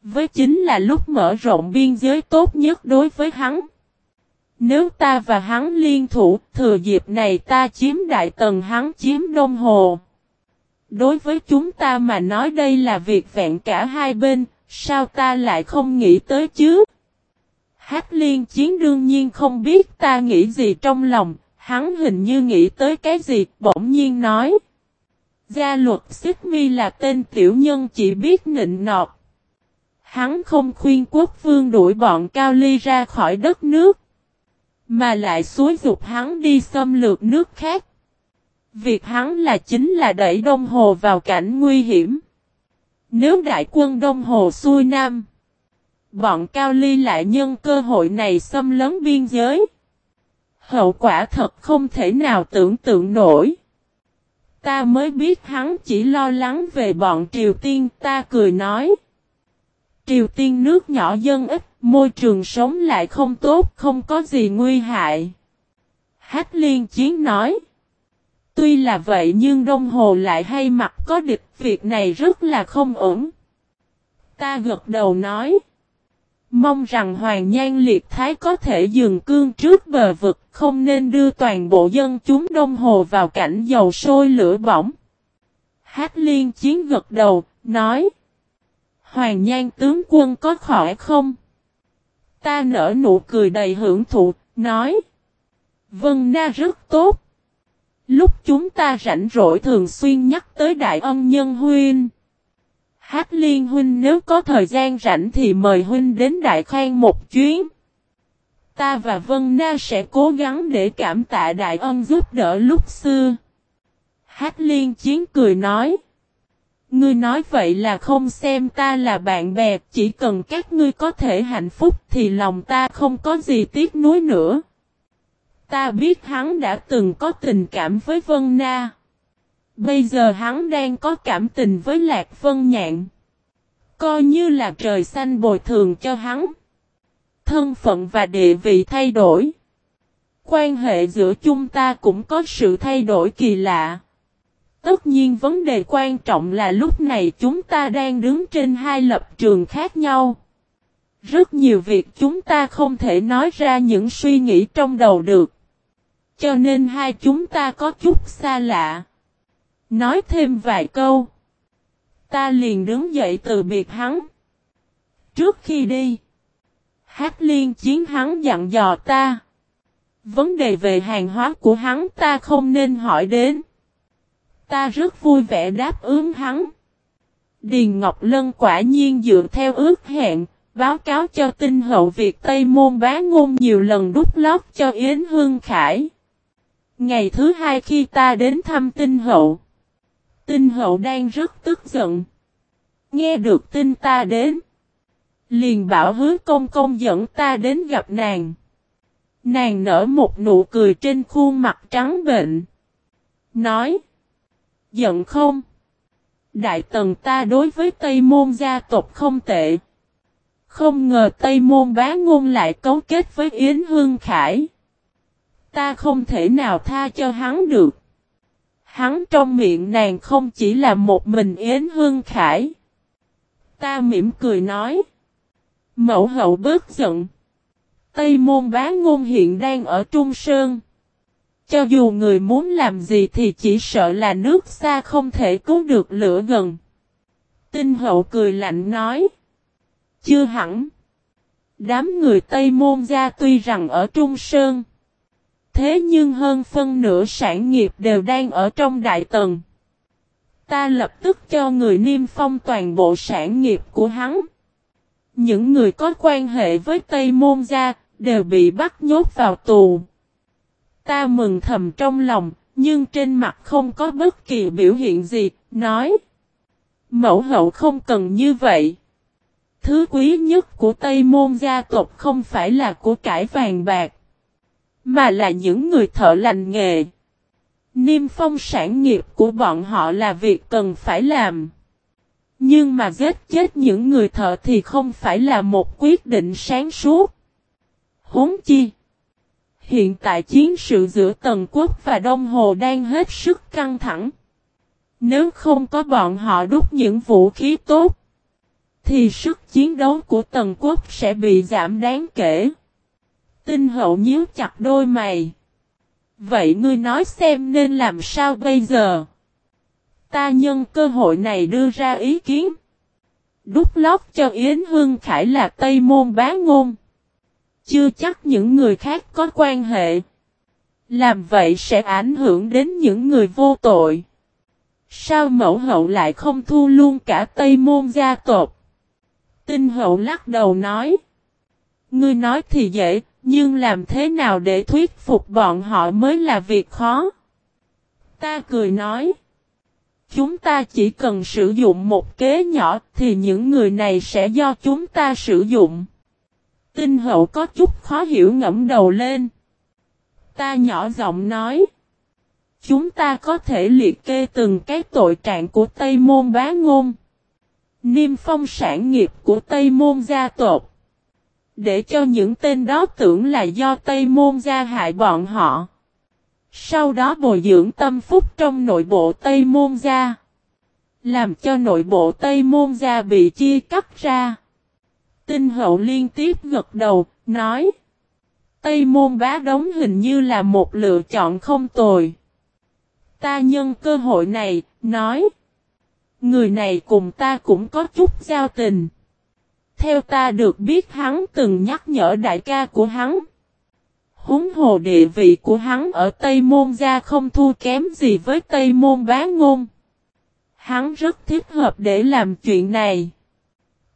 Với chính là lúc mở rộng biên giới tốt nhất đối với hắn. Nếu ta và hắn liên thủ, thừa dịp này ta chiếm Đại Tần hắn chiếm Đông Hồ. Đối với chúng ta mà nói đây là việc vẹn cả hai bên, sao ta lại không nghĩ tới chứ? Hát liên chiến đương nhiên không biết ta nghĩ gì trong lòng, hắn hình như nghĩ tới cái gì, bỗng nhiên nói. Gia luật xích mi là tên tiểu nhân chỉ biết nịnh nọt. Hắn không khuyên quốc vương đuổi bọn Cao Ly ra khỏi đất nước. Mà lại xúi dục hắn đi xâm lược nước khác. Việc hắn là chính là đẩy Đông Hồ vào cảnh nguy hiểm. Nếu đại quân Đông Hồ xuôi Nam. Bọn Cao Ly lại nhân cơ hội này xâm lấn biên giới. Hậu quả thật không thể nào tưởng tượng nổi. Ta mới biết hắn chỉ lo lắng về bọn Triều Tiên ta cười nói. Triều Tiên nước nhỏ dân ít, môi trường sống lại không tốt, không có gì nguy hại. Hát liên chiến nói. Tuy là vậy nhưng Đông Hồ lại hay mặt có địch, việc này rất là không ổn. Ta gật đầu nói. Mong rằng Hoàng Nhan Liệt Thái có thể dừng cương trước bờ vực, không nên đưa toàn bộ dân chúng Đông Hồ vào cảnh dầu sôi lửa bỏng. Hát liên chiến gật đầu, nói. Hoàng Nhan tướng quân có khỏi không? Ta nở nụ cười đầy hưởng thụ, nói. Vân Na rất tốt. Lúc chúng ta rảnh rỗi thường xuyên nhắc tới Đại ân nhân huynh. Hát liên huynh nếu có thời gian rảnh thì mời huynh đến Đại Khang một chuyến. Ta và Vân Na sẽ cố gắng để cảm tạ Đại ân giúp đỡ lúc xưa. Hát liên chiến cười nói. Ngươi nói vậy là không xem ta là bạn bè, chỉ cần các ngươi có thể hạnh phúc thì lòng ta không có gì tiếc nuối nữa. Ta biết hắn đã từng có tình cảm với Vân Na. Bây giờ hắn đang có cảm tình với Lạc Vân Nhạn. Coi như là trời xanh bồi thường cho hắn. Thân phận và địa vị thay đổi. Quan hệ giữa chúng ta cũng có sự thay đổi kỳ lạ. Tất nhiên vấn đề quan trọng là lúc này chúng ta đang đứng trên hai lập trường khác nhau. Rất nhiều việc chúng ta không thể nói ra những suy nghĩ trong đầu được. Cho nên hai chúng ta có chút xa lạ. Nói thêm vài câu. Ta liền đứng dậy từ biệt hắn. Trước khi đi. Hát liên chiến hắn dặn dò ta. Vấn đề về hàng hóa của hắn ta không nên hỏi đến. Ta rất vui vẻ đáp ứng hắn. Điền Ngọc Lân quả nhiên dựa theo ước hẹn, báo cáo cho tinh hậu việc Tây Môn bá ngôn nhiều lần đút lót cho Yến Hương Khải. Ngày thứ hai khi ta đến thăm tinh hậu, tinh hậu đang rất tức giận. Nghe được tin ta đến, liền bảo hứa công công dẫn ta đến gặp nàng. Nàng nở một nụ cười trên khuôn mặt trắng bệnh. Nói, giận không? Đại tần ta đối với Tây Môn gia tộc không tệ. Không ngờ Tây Môn bá ngôn lại cấu kết với Yến Hương Khải. Ta không thể nào tha cho hắn được. Hắn trong miệng nàng không chỉ là một mình Yến Hương Khải. Ta mỉm cười nói. Mẫu hậu bớt giận. Tây môn bá ngôn hiện đang ở Trung Sơn. Cho dù người muốn làm gì thì chỉ sợ là nước xa không thể cứu được lửa gần. Tinh hậu cười lạnh nói. Chưa hẳn. Đám người Tây Môn gia tuy rằng ở Trung Sơn. Thế nhưng hơn phân nửa sản nghiệp đều đang ở trong đại tầng. Ta lập tức cho người niêm phong toàn bộ sản nghiệp của hắn. Những người có quan hệ với Tây Môn gia đều bị bắt nhốt vào tù. Ta mừng thầm trong lòng, nhưng trên mặt không có bất kỳ biểu hiện gì, nói. Mẫu hậu không cần như vậy. thứ quý nhất của Tây Môn gia tộc không phải là của cải vàng bạc, mà là những người thợ lành nghề. Niêm phong sản nghiệp của bọn họ là việc cần phải làm. Nhưng mà giết chết những người thợ thì không phải là một quyết định sáng suốt. Huống chi. Hiện tại chiến sự giữa Tần Quốc và Đông Hồ đang hết sức căng thẳng. Nếu không có bọn họ đúc những vũ khí tốt, thì sức chiến đấu của Tần Quốc sẽ bị giảm đáng kể. Tinh hậu nhíu chặt đôi mày. Vậy ngươi nói xem nên làm sao bây giờ? Ta nhân cơ hội này đưa ra ý kiến. Đút lót cho Yến Hương Khải là Tây Môn Bá Ngôn. Chưa chắc những người khác có quan hệ. Làm vậy sẽ ảnh hưởng đến những người vô tội. Sao mẫu hậu lại không thu luôn cả Tây Môn gia tộc? Tinh hậu lắc đầu nói. Ngươi nói thì dễ, nhưng làm thế nào để thuyết phục bọn họ mới là việc khó. Ta cười nói. Chúng ta chỉ cần sử dụng một kế nhỏ thì những người này sẽ do chúng ta sử dụng. Tinh hậu có chút khó hiểu ngẫm đầu lên. Ta nhỏ giọng nói. Chúng ta có thể liệt kê từng cái tội trạng của Tây Môn Bá Ngôn. Niêm phong sản nghiệp của Tây Môn gia tộc. Để cho những tên đó tưởng là do Tây Môn gia hại bọn họ. Sau đó bồi dưỡng tâm phúc trong nội bộ Tây Môn gia. Làm cho nội bộ Tây Môn gia bị chia cắt ra. Tinh hậu liên tiếp gật đầu, nói. Tây Môn bá đống hình như là một lựa chọn không tồi. Ta nhân cơ hội này, nói. Người này cùng ta cũng có chút giao tình. Theo ta được biết hắn từng nhắc nhở đại ca của hắn. Húng hồ địa vị của hắn ở Tây Môn gia không thua kém gì với Tây Môn bá ngôn. Hắn rất thích hợp để làm chuyện này.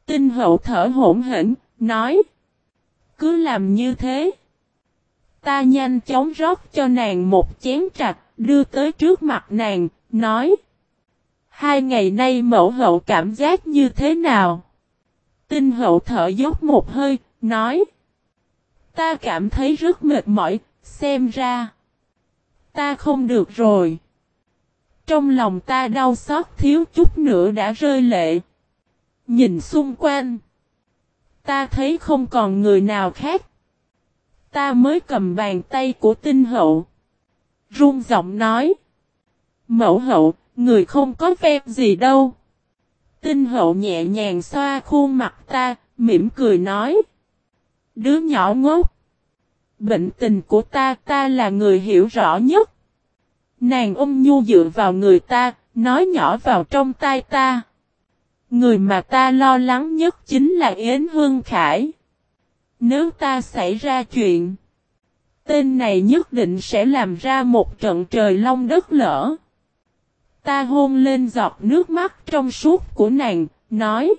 Tinh hậu thở hổn hển, nói. Cứ làm như thế. Ta nhanh chóng rót cho nàng một chén trạch, đưa tới trước mặt nàng, nói. Hai ngày nay mẫu hậu cảm giác như thế nào? Tinh hậu thở dốc một hơi, nói. Ta cảm thấy rất mệt mỏi, xem ra. Ta không được rồi. Trong lòng ta đau xót thiếu chút nữa đã rơi lệ. Nhìn xung quanh. Ta thấy không còn người nào khác. Ta mới cầm bàn tay của tinh hậu. Run giọng nói. Mẫu hậu, người không có phép gì đâu. Tinh hậu nhẹ nhàng xoa khuôn mặt ta, mỉm cười nói. Đứa nhỏ ngốc. Bệnh tình của ta, ta là người hiểu rõ nhất. Nàng ôm nhu dựa vào người ta, nói nhỏ vào trong tai ta. Người mà ta lo lắng nhất chính là Yến Hương Khải. Nếu ta xảy ra chuyện, tên này nhất định sẽ làm ra một trận trời long đất lỡ. Ta hôn lên giọt nước mắt trong suốt của nàng, nói.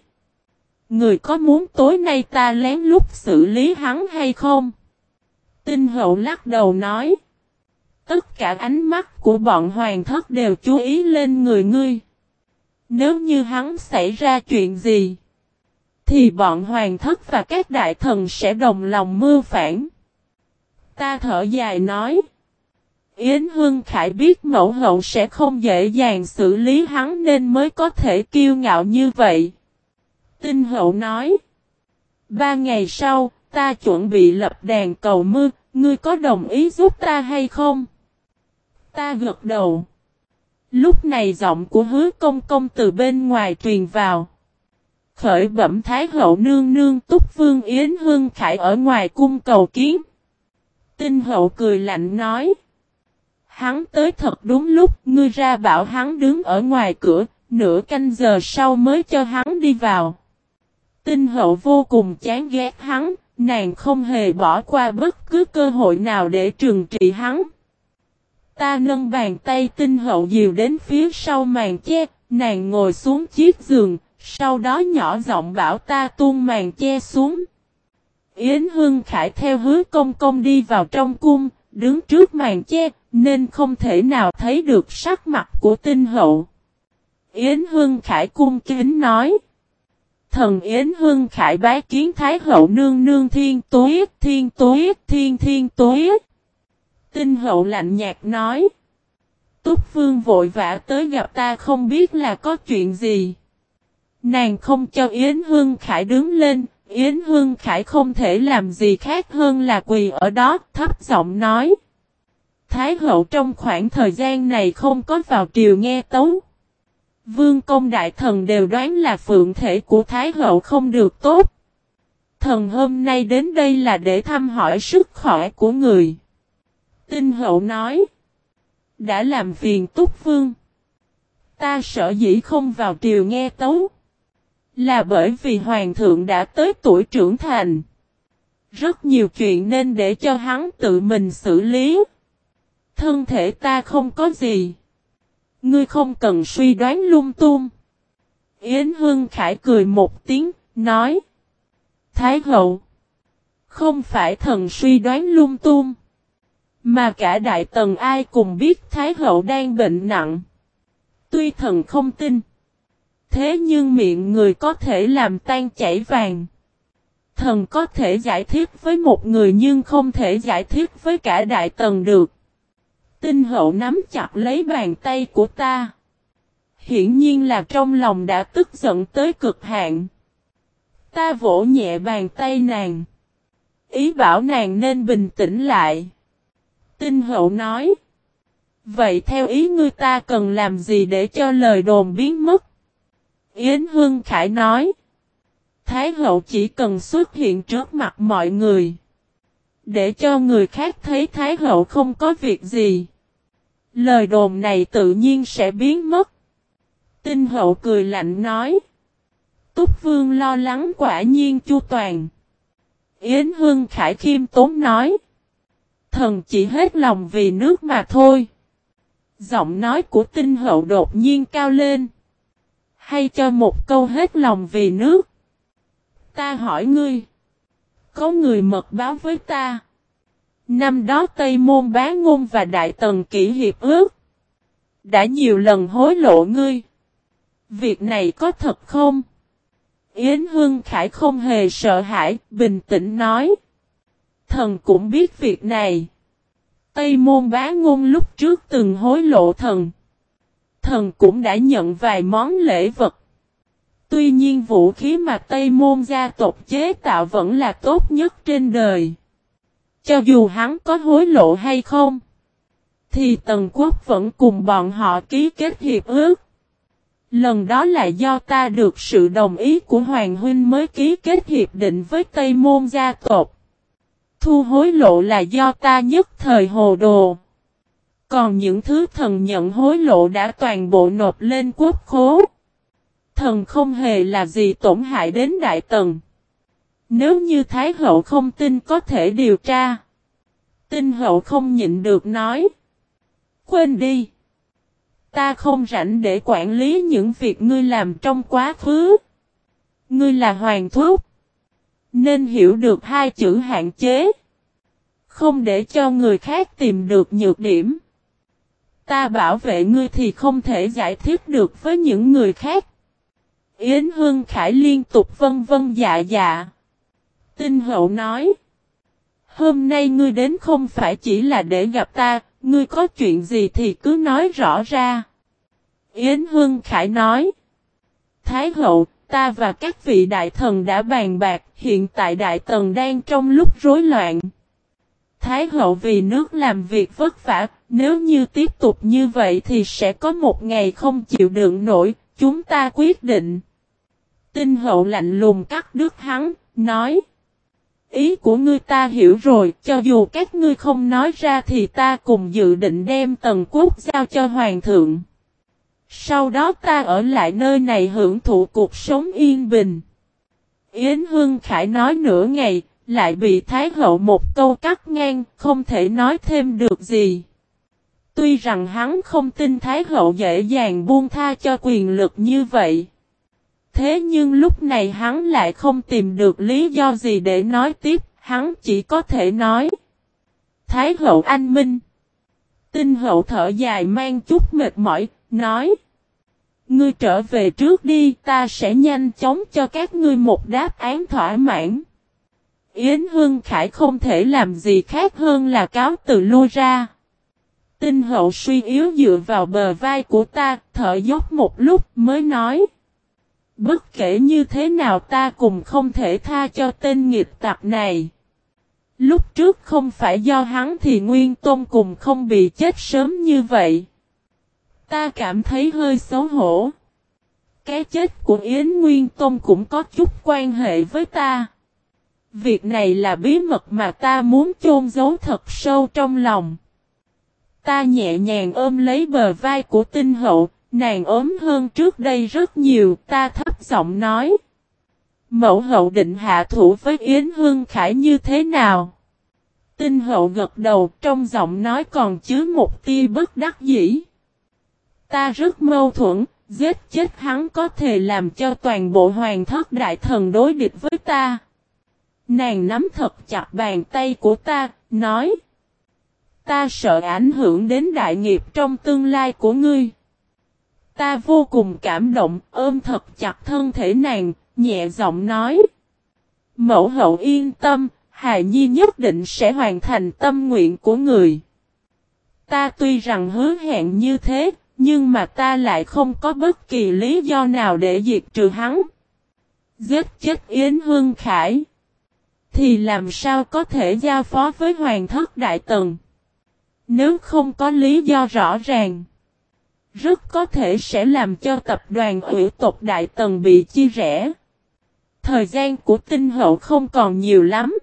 Người có muốn tối nay ta lén lút xử lý hắn hay không? Tinh hậu lắc đầu nói. Tất cả ánh mắt của bọn hoàng thất đều chú ý lên người ngươi. Nếu như hắn xảy ra chuyện gì, thì bọn hoàng thất và các đại thần sẽ đồng lòng mưu phản. Ta thở dài nói. Yến Hương Khải biết mẫu hậu sẽ không dễ dàng xử lý hắn nên mới có thể kiêu ngạo như vậy. Tinh hậu nói. Ba ngày sau, ta chuẩn bị lập đàn cầu mưa, ngươi có đồng ý giúp ta hay không? Ta gật đầu. Lúc này giọng của hứa công công từ bên ngoài truyền vào. Khởi bẩm Thái hậu nương nương túc vương Yến Hương Khải ở ngoài cung cầu kiến. Tinh hậu cười lạnh nói. Hắn tới thật đúng lúc, ngươi ra bảo hắn đứng ở ngoài cửa, nửa canh giờ sau mới cho hắn đi vào. Tinh hậu vô cùng chán ghét hắn, nàng không hề bỏ qua bất cứ cơ hội nào để trừng trị hắn. Ta nâng bàn tay tinh hậu dìu đến phía sau màn che, nàng ngồi xuống chiếc giường, sau đó nhỏ giọng bảo ta tuôn màn che xuống. Yến Hương Khải theo hứa công công đi vào trong cung, đứng trước màn che, nên không thể nào thấy được sắc mặt của tinh hậu. Yến Hương Khải cung kính nói. Thần Yến hương khải bái kiến Thái hậu nương nương thiên tối thiên tối thiên thiên tối Tinh hậu lạnh nhạt nói. Túc Vương vội vã tới gặp ta không biết là có chuyện gì. Nàng không cho Yến Hương Khải đứng lên, Yến Hương Khải không thể làm gì khác hơn là quỳ ở đó, thấp giọng nói. Thái hậu trong khoảng thời gian này không có vào triều nghe tấu. Vương công đại thần đều đoán là phượng thể của Thái hậu không được tốt. Thần hôm nay đến đây là để thăm hỏi sức khỏe của người. Tinh hậu nói. Đã làm phiền túc vương. Ta sợ dĩ không vào triều nghe tấu. Là bởi vì hoàng thượng đã tới tuổi trưởng thành. Rất nhiều chuyện nên để cho hắn tự mình xử lý. Thân thể ta không có gì. Ngươi không cần suy đoán lung tung. Yến Hương Khải cười một tiếng, nói. Thái hậu. Không phải thần suy đoán lung tung. Mà cả đại tần ai cùng biết Thái hậu đang bệnh nặng. Tuy thần không tin. Thế nhưng miệng người có thể làm tan chảy vàng. Thần có thể giải thích với một người nhưng không thể giải thích với cả đại tần được. Tinh hậu nắm chặt lấy bàn tay của ta. Hiển nhiên là trong lòng đã tức giận tới cực hạn. Ta vỗ nhẹ bàn tay nàng. Ý bảo nàng nên bình tĩnh lại. Tinh hậu nói. Vậy theo ý ngươi ta cần làm gì để cho lời đồn biến mất? Yến Hương Khải nói. Thái hậu chỉ cần xuất hiện trước mặt mọi người. Để cho người khác thấy Thái hậu không có việc gì. Lời đồn này tự nhiên sẽ biến mất. Tinh hậu cười lạnh nói. Túc Vương lo lắng quả nhiên chu toàn. Yến Hương Khải khiêm tốn nói. Thần chỉ hết lòng vì nước mà thôi. Giọng nói của tinh hậu đột nhiên cao lên. Hay cho một câu hết lòng vì nước. Ta hỏi ngươi. Có người mật báo với ta. Năm đó Tây Môn Bá Ngôn và Đại Tần kỷ hiệp ước. Đã nhiều lần hối lộ ngươi. Việc này có thật không? Yến Hương Khải không hề sợ hãi, bình tĩnh nói. Thần cũng biết việc này. Tây Môn Bá Ngôn lúc trước từng hối lộ thần. Thần cũng đã nhận vài món lễ vật. Tuy nhiên vũ khí mà Tây Môn gia tộc chế tạo vẫn là tốt nhất trên đời. Cho dù hắn có hối lộ hay không, thì Tần Quốc vẫn cùng bọn họ ký kết hiệp ước. Lần đó là do ta được sự đồng ý của Hoàng Huynh mới ký kết hiệp định với Tây Môn gia tộc. Thu hối lộ là do ta nhất thời hồ đồ. Còn những thứ thần nhận hối lộ đã toàn bộ nộp lên quốc khố. Thần không hề là gì tổn hại đến Đại Tần. Nếu như Thái Hậu không tin có thể điều tra. Tinh Hậu không nhịn được nói. Quên đi. Ta không rảnh để quản lý những việc ngươi làm trong quá khứ. Ngươi là hoàng thúc. Nên hiểu được hai chữ hạn chế. Không để cho người khác tìm được nhược điểm. Ta bảo vệ ngươi thì không thể giải thích được với những người khác. Yến Hương Khải liên tục vân vân dạ dạ. Tinh hậu nói. Hôm nay ngươi đến không phải chỉ là để gặp ta, ngươi có chuyện gì thì cứ nói rõ ra. Yến Hương Khải nói. Thái hậu, ta và các vị đại thần đã bàn bạc, hiện tại đại tần đang trong lúc rối loạn. Thái hậu vì nước làm việc vất vả, nếu như tiếp tục như vậy thì sẽ có một ngày không chịu đựng nổi, chúng ta quyết định. Tinh hậu lạnh lùng cắt đứt hắn, nói. Ý của ngươi ta hiểu rồi, cho dù các ngươi không nói ra thì ta cùng dự định đem tần quốc giao cho hoàng thượng. Sau đó ta ở lại nơi này hưởng thụ cuộc sống yên bình. Yến Hương Khải nói nửa ngày, lại bị Thái Hậu một câu cắt ngang, không thể nói thêm được gì. Tuy rằng hắn không tin Thái Hậu dễ dàng buông tha cho quyền lực như vậy. Thế nhưng lúc này hắn lại không tìm được lý do gì để nói tiếp, hắn chỉ có thể nói. Thái Hậu anh Minh. Tinh hậu thở dài mang chút mệt mỏi, nói. Ngươi trở về trước đi, ta sẽ nhanh chóng cho các ngươi một đáp án thỏa mãn. Yến Hương Khải không thể làm gì khác hơn là cáo từ lui ra. Tinh hậu suy yếu dựa vào bờ vai của ta, thở dốc một lúc mới nói. Bất kể như thế nào ta cũng không thể tha cho tên nghiệp tặc này. Lúc trước không phải do hắn thì Nguyên Tôn cùng không bị chết sớm như vậy. Ta cảm thấy hơi xấu hổ. Cái chết của Yến Nguyên Tôn cũng có chút quan hệ với ta. Việc này là bí mật mà ta muốn chôn giấu thật sâu trong lòng. Ta nhẹ nhàng ôm lấy bờ vai của tinh hậu, nàng ốm hơn trước đây rất nhiều, ta thấp giọng nói. Mẫu hậu định hạ thủ với Yến Hương Khải như thế nào? Tinh hậu gật đầu trong giọng nói còn chứa một tia bất đắc dĩ. Ta rất mâu thuẫn, giết chết hắn có thể làm cho toàn bộ hoàng thất đại thần đối địch với ta. Nàng nắm thật chặt bàn tay của ta, nói. Ta sợ ảnh hưởng đến đại nghiệp trong tương lai của ngươi. Ta vô cùng cảm động, ôm thật chặt thân thể nàng, nhẹ giọng nói. Mẫu hậu yên tâm, hà Nhi nhất định sẽ hoàn thành tâm nguyện của người. Ta tuy rằng hứa hẹn như thế, nhưng mà ta lại không có bất kỳ lý do nào để diệt trừ hắn. Giết chết Yến Hương Khải. Thì làm sao có thể giao phó với Hoàng thất Đại Tần? Nếu không có lý do rõ ràng. Rất có thể sẽ làm cho tập đoàn ủy tộc Đại Tần bị chia rẽ. Thời gian của tinh hậu không còn nhiều lắm.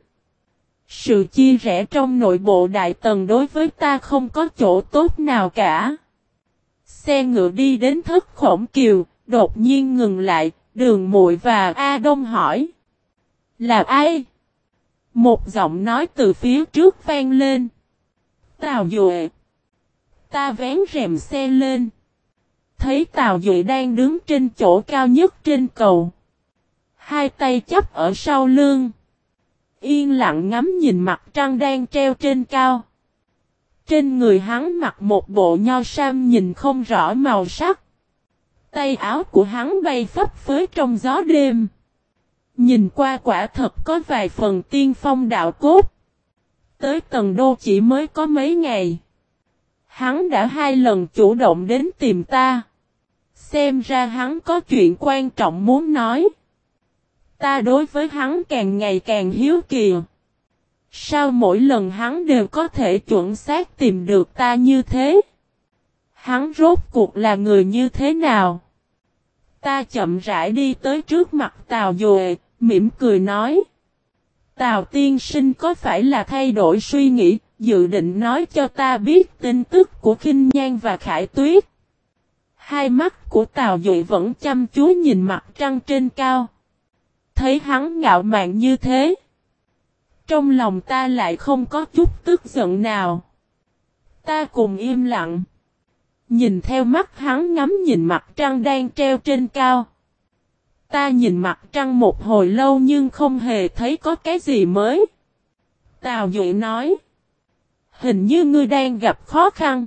Sự chia rẽ trong nội bộ Đại Tần đối với ta không có chỗ tốt nào cả. Xe ngựa đi đến thất khổng kiều, đột nhiên ngừng lại, đường muội và A Đông hỏi. Là ai? Một giọng nói từ phía trước vang lên. Tào Duệ. Ta vén rèm xe lên. Thấy Tào Duệ đang đứng trên chỗ cao nhất trên cầu. Hai tay chắp ở sau lưng. Yên lặng ngắm nhìn mặt trăng đang treo trên cao. Trên người hắn mặc một bộ nho sam nhìn không rõ màu sắc. Tay áo của hắn bay phấp phới trong gió đêm. Nhìn qua quả thật có vài phần tiên phong đạo cốt. Tới tầng đô chỉ mới có mấy ngày. Hắn đã hai lần chủ động đến tìm ta. Xem ra hắn có chuyện quan trọng muốn nói. Ta đối với hắn càng ngày càng hiếu kỳ. Sao mỗi lần hắn đều có thể chuẩn xác tìm được ta như thế? Hắn rốt cuộc là người như thế nào? Ta chậm rãi đi tới trước mặt Tào Duệ, mỉm cười nói. Tào tiên sinh có phải là thay đổi suy nghĩ, dự định nói cho ta biết tin tức của Kinh Nhan và Khải Tuyết? Hai mắt của Tào Dụy vẫn chăm chú nhìn mặt trăng trên cao. Thấy hắn ngạo mạn như thế. Trong lòng ta lại không có chút tức giận nào. Ta cùng im lặng. Nhìn theo mắt hắn ngắm nhìn mặt trăng đang treo trên cao. Ta nhìn mặt trăng một hồi lâu nhưng không hề thấy có cái gì mới. Tào Duệ nói. Hình như ngươi đang gặp khó khăn.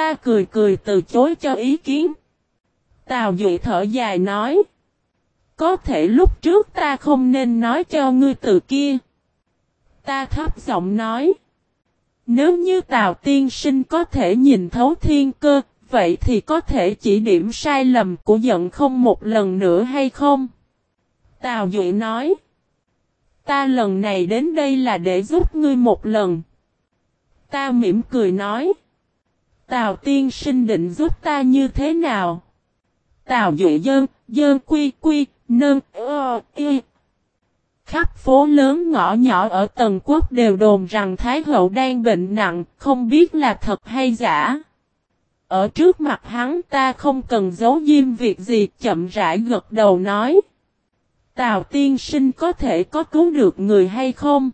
Ta cười cười từ chối cho ý kiến. Tào Duệ thở dài nói. Có thể lúc trước ta không nên nói cho ngươi từ kia. Ta thấp giọng nói. Nếu như Tào tiên sinh có thể nhìn thấu thiên cơ, vậy thì có thể chỉ điểm sai lầm của giận không một lần nữa hay không? Tào Duệ nói. Ta lần này đến đây là để giúp ngươi một lần. Ta mỉm cười nói. Tào tiên sinh định giúp ta như thế nào? Tào dự dơn, dơn quy quy, nơn, ơ, y. Khắp phố lớn ngõ nhỏ ở Tần Quốc đều đồn rằng Thái Hậu đang bệnh nặng, không biết là thật hay giả. Ở trước mặt hắn ta không cần giấu diêm việc gì chậm rãi gật đầu nói. Tào tiên sinh có thể có cứu được người hay không?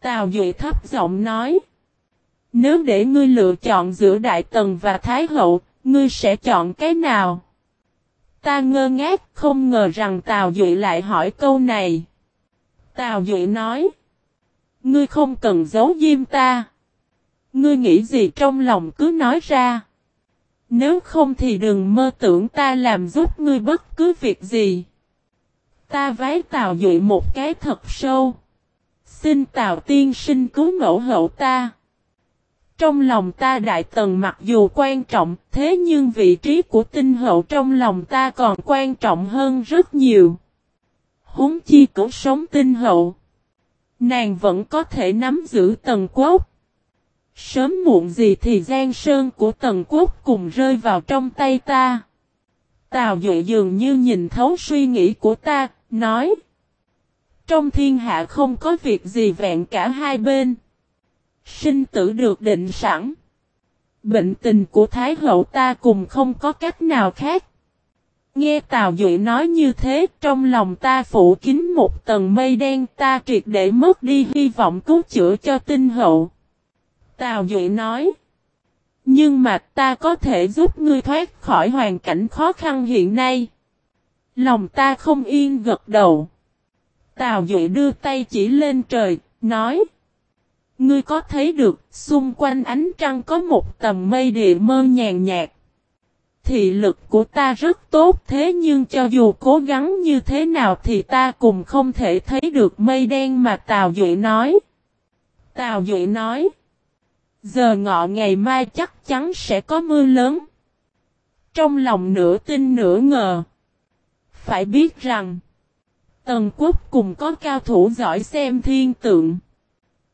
Tào Duệ thấp giọng nói. Nếu để ngươi lựa chọn giữa Đại Tần và Thái Hậu, ngươi sẽ chọn cái nào? Ta ngơ ngác không ngờ rằng Tào Duệ lại hỏi câu này. Tào Duệ nói. Ngươi không cần giấu diêm ta. Ngươi nghĩ gì trong lòng cứ nói ra. Nếu không thì đừng mơ tưởng ta làm giúp ngươi bất cứ việc gì. Ta vái Tào Duệ một cái thật sâu. Xin Tào tiên sinh cứu mẫu hậu ta. Trong lòng ta đại tần mặc dù quan trọng, thế nhưng vị trí của tinh hậu trong lòng ta còn quan trọng hơn rất nhiều. Húng chi cũng sống tinh hậu. Nàng vẫn có thể nắm giữ tần quốc. Sớm muộn gì thì gian sơn của tần quốc cùng rơi vào trong tay ta. Tào Duệ dường như nhìn thấu suy nghĩ của ta, nói. Trong thiên hạ không có việc gì vẹn cả hai bên. Sinh tử được định sẵn. Bệnh tình của Thái hậu ta cùng không có cách nào khác. Nghe Tào Duệ nói như thế, trong lòng ta phủ kín một tầng mây đen ta triệt để mất đi hy vọng cứu chữa cho tinh hậu. Tào Duệ nói. Nhưng mà ta có thể giúp ngươi thoát khỏi hoàn cảnh khó khăn hiện nay. Lòng ta không yên gật đầu. Tào Duệ đưa tay chỉ lên trời, nói. Ngươi có thấy được, xung quanh ánh trăng có một tầm mây địa mơ nhàn nhạt. Thị lực của ta rất tốt thế nhưng cho dù cố gắng như thế nào thì ta cũng không thể thấy được mây đen mà Tào Duệ nói. Tào Duệ nói. Giờ ngọ ngày mai chắc chắn sẽ có mưa lớn. Trong lòng nửa tin nửa ngờ. Phải biết rằng. Tần quốc cùng có cao thủ giỏi xem thiên tượng.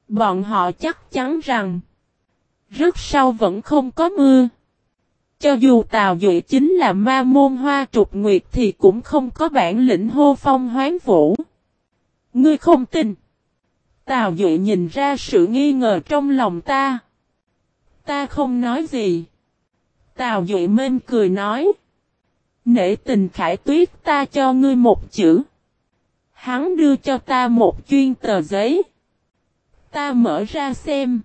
Bọn họ chắc chắn rằng. Rất sau vẫn không có mưa. Cho dù Tào Duệ chính là ma môn hoa trục nguyệt thì cũng không có bản lĩnh hô phong hoán vũ. Ngươi không tin. Tào Duệ nhìn ra sự nghi ngờ trong lòng ta. Ta không nói gì. Tào Duệ Minh cười nói. Nể tình khải tuyết ta cho ngươi một chữ. Hắn đưa cho ta một chuyên tờ giấy. Ta mở ra xem.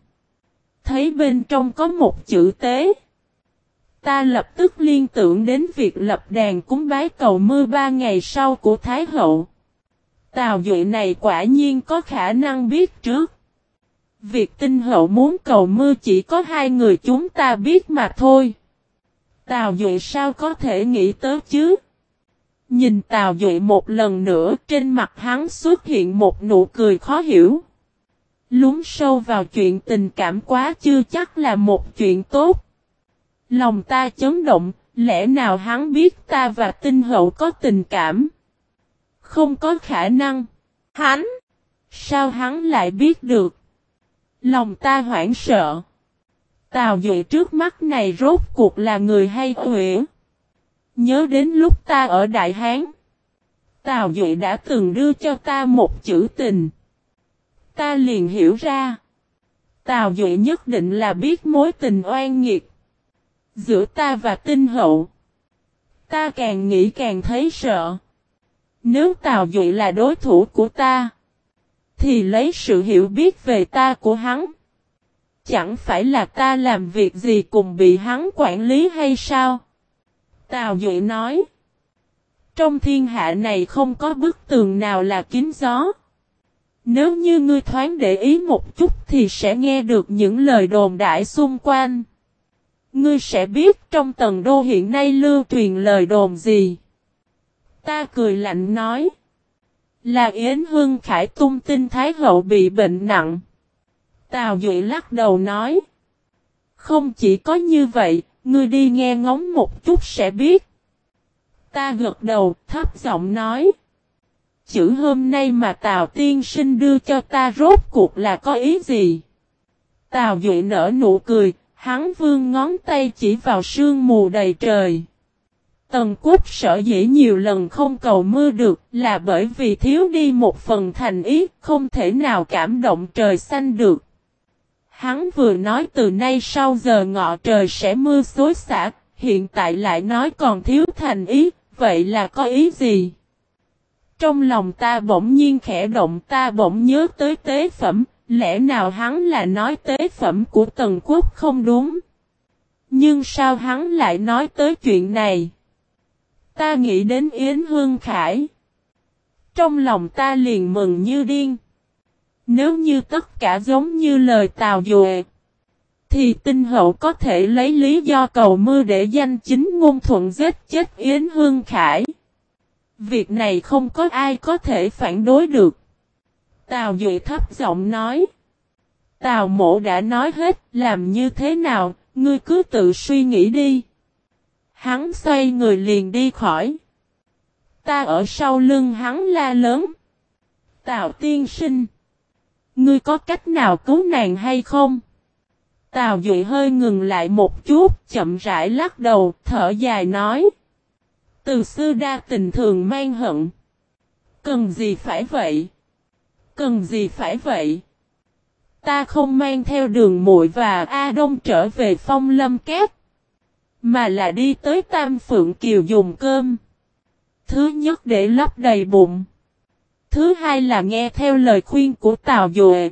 Thấy bên trong có một chữ tế. Ta lập tức liên tưởng đến việc lập đàn cúng bái cầu mưa ba ngày sau của Thái Hậu. Tào Duệ này quả nhiên có khả năng biết trước. Việc tinh hậu muốn cầu mưa chỉ có hai người chúng ta biết mà thôi. Tào Duệ sao có thể nghĩ tới chứ? Nhìn Tào Duệ một lần nữa, trên mặt hắn xuất hiện một nụ cười khó hiểu. Lúng sâu vào chuyện tình cảm quá chưa chắc là một chuyện tốt. Lòng ta chấn động, lẽ nào hắn biết ta và tinh hậu có tình cảm? Không có khả năng. Hắn! Sao hắn lại biết được? Lòng ta hoảng sợ. Tào Duệ trước mắt này rốt cuộc là người hay quỷ? Nhớ đến lúc ta ở Đại Hán. Tào Duệ đã từng đưa cho ta một chữ tình. Ta liền hiểu ra. Tào Duệ nhất định là biết mối tình oan nghiệt. Giữa ta và tinh hậu. Ta càng nghĩ càng thấy sợ. Nếu Tào Duệ là đối thủ của ta. Thì lấy sự hiểu biết về ta của hắn. Chẳng phải là ta làm việc gì cùng bị hắn quản lý hay sao? Tào Duệ nói. Trong thiên hạ này không có bức tường nào là kín gió. Nếu như ngươi thoáng để ý một chút thì sẽ nghe được những lời đồn đại xung quanh. Ngươi sẽ biết trong tầng đô hiện nay lưu truyền lời đồn gì. Ta cười lạnh nói. Là Yến Hương Khải tung tin Thái Hậu bị bệnh nặng. Tào Duệ lắc đầu nói. Không chỉ có như vậy, ngươi đi nghe ngóng một chút sẽ biết. Ta gật đầu, thấp giọng nói. Chữ hôm nay mà Tào Tiên Sinh đưa cho ta rốt cuộc là có ý gì? Tào Duệ nở nụ cười, hắn vương ngón tay chỉ vào sương mù đầy trời. Tần quốc sở dĩ nhiều lần không cầu mưa được là bởi vì thiếu đi một phần thành ý, không thể nào cảm động trời xanh được. Hắn vừa nói từ nay sau giờ ngọ trời sẽ mưa xối xả, hiện tại lại nói còn thiếu thành ý, vậy là có ý gì? Trong lòng ta bỗng nhiên khẽ động ta bỗng nhớ tới tế phẩm, lẽ nào hắn là nói tế phẩm của tần quốc không đúng? Nhưng sao hắn lại nói tới chuyện này? Ta nghĩ đến Yến Hương Khải. Trong lòng ta liền mừng như điên. Nếu như tất cả giống như lời Tào Dùa, Thì tinh hậu có thể lấy lý do cầu mưa để danh chính ngôn thuận giết chết Yến Hương Khải. Việc này không có ai có thể phản đối được. Tào Duệ thấp giọng nói. Tào mộ đã nói hết, làm như thế nào, ngươi cứ tự suy nghĩ đi. Hắn xoay người liền đi khỏi. Ta ở sau lưng hắn la lớn. Tào tiên sinh. Ngươi có cách nào cứu nàng hay không? Tào Duệ hơi ngừng lại một chút, chậm rãi lắc đầu, thở dài nói. Từ xưa đa tình thường mang hận. Cần gì phải vậy? Cần gì phải vậy? Ta không mang theo đường muội và A Đông trở về phong lâm kép. Mà là đi tới Tam Phượng Kiều dùng cơm. Thứ nhất để lấp đầy bụng. Thứ hai là nghe theo lời khuyên của Tào Duệ.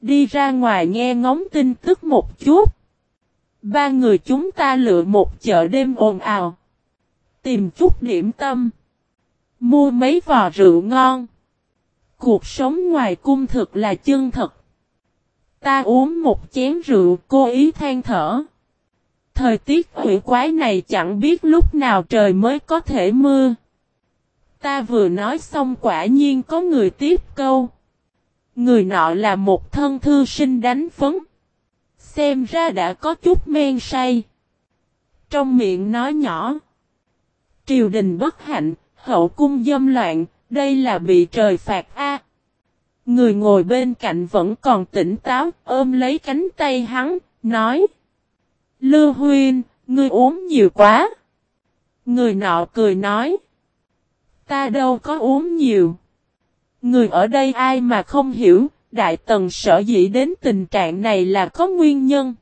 Đi ra ngoài nghe ngóng tin tức một chút. Ba người chúng ta lựa một chợ đêm ồn ào. Tìm chút điểm tâm. Mua mấy vò rượu ngon. Cuộc sống ngoài cung thực là chân thật. Ta uống một chén rượu cô ý than thở. Thời tiết quỷ quái này chẳng biết lúc nào trời mới có thể mưa. Ta vừa nói xong quả nhiên có người tiếp câu. Người nọ là một thân thư sinh đánh phấn. Xem ra đã có chút men say. Trong miệng nói nhỏ. Triều đình bất hạnh, hậu cung dâm loạn, đây là bị trời phạt A. Người ngồi bên cạnh vẫn còn tỉnh táo, ôm lấy cánh tay hắn, nói. Lưu Huyên, ngươi uống nhiều quá. Người nọ cười nói. Ta đâu có uống nhiều. Người ở đây ai mà không hiểu, Đại Tần sở dĩ đến tình trạng này là có nguyên nhân.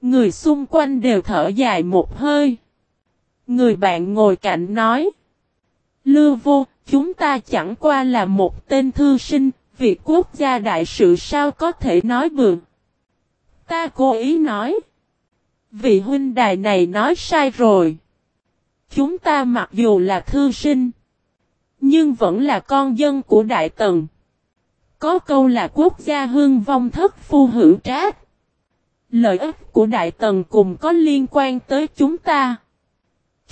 Người xung quanh đều thở dài một hơi. Người bạn ngồi cạnh nói. Lưu vô, chúng ta chẳng qua là một tên thư sinh, việc quốc gia đại sự sao có thể nói bừa. Ta cố ý nói. Vị huynh đài này nói sai rồi. Chúng ta mặc dù là thư sinh. Nhưng vẫn là con dân của Đại Tần. Có câu là quốc gia hương vong thất phu hữu trát. Lợi ích của Đại Tần cùng có liên quan tới chúng ta.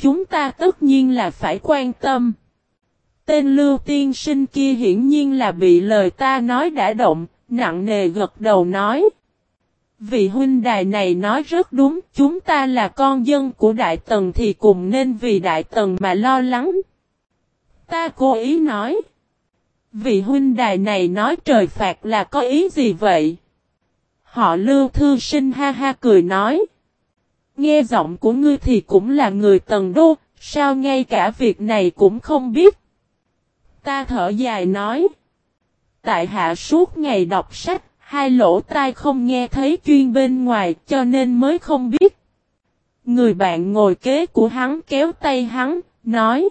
Chúng ta tất nhiên là phải quan tâm. Tên lưu tiên sinh kia hiển nhiên là bị lời ta nói đã động, nặng nề gật đầu nói. Vị huynh đài này nói rất đúng, chúng ta là con dân của Đại Tần thì cùng nên vì Đại Tần mà lo lắng. Ta cố ý nói. Vị huynh đài này nói trời phạt là có ý gì vậy? Họ lưu thư sinh ha ha cười nói. Nghe giọng của ngươi thì cũng là người tần đô, sao ngay cả việc này cũng không biết? Ta thở dài nói. Tại hạ suốt ngày đọc sách, hai lỗ tai không nghe thấy chuyên bên ngoài cho nên mới không biết. Người bạn ngồi kế của hắn kéo tay hắn, nói.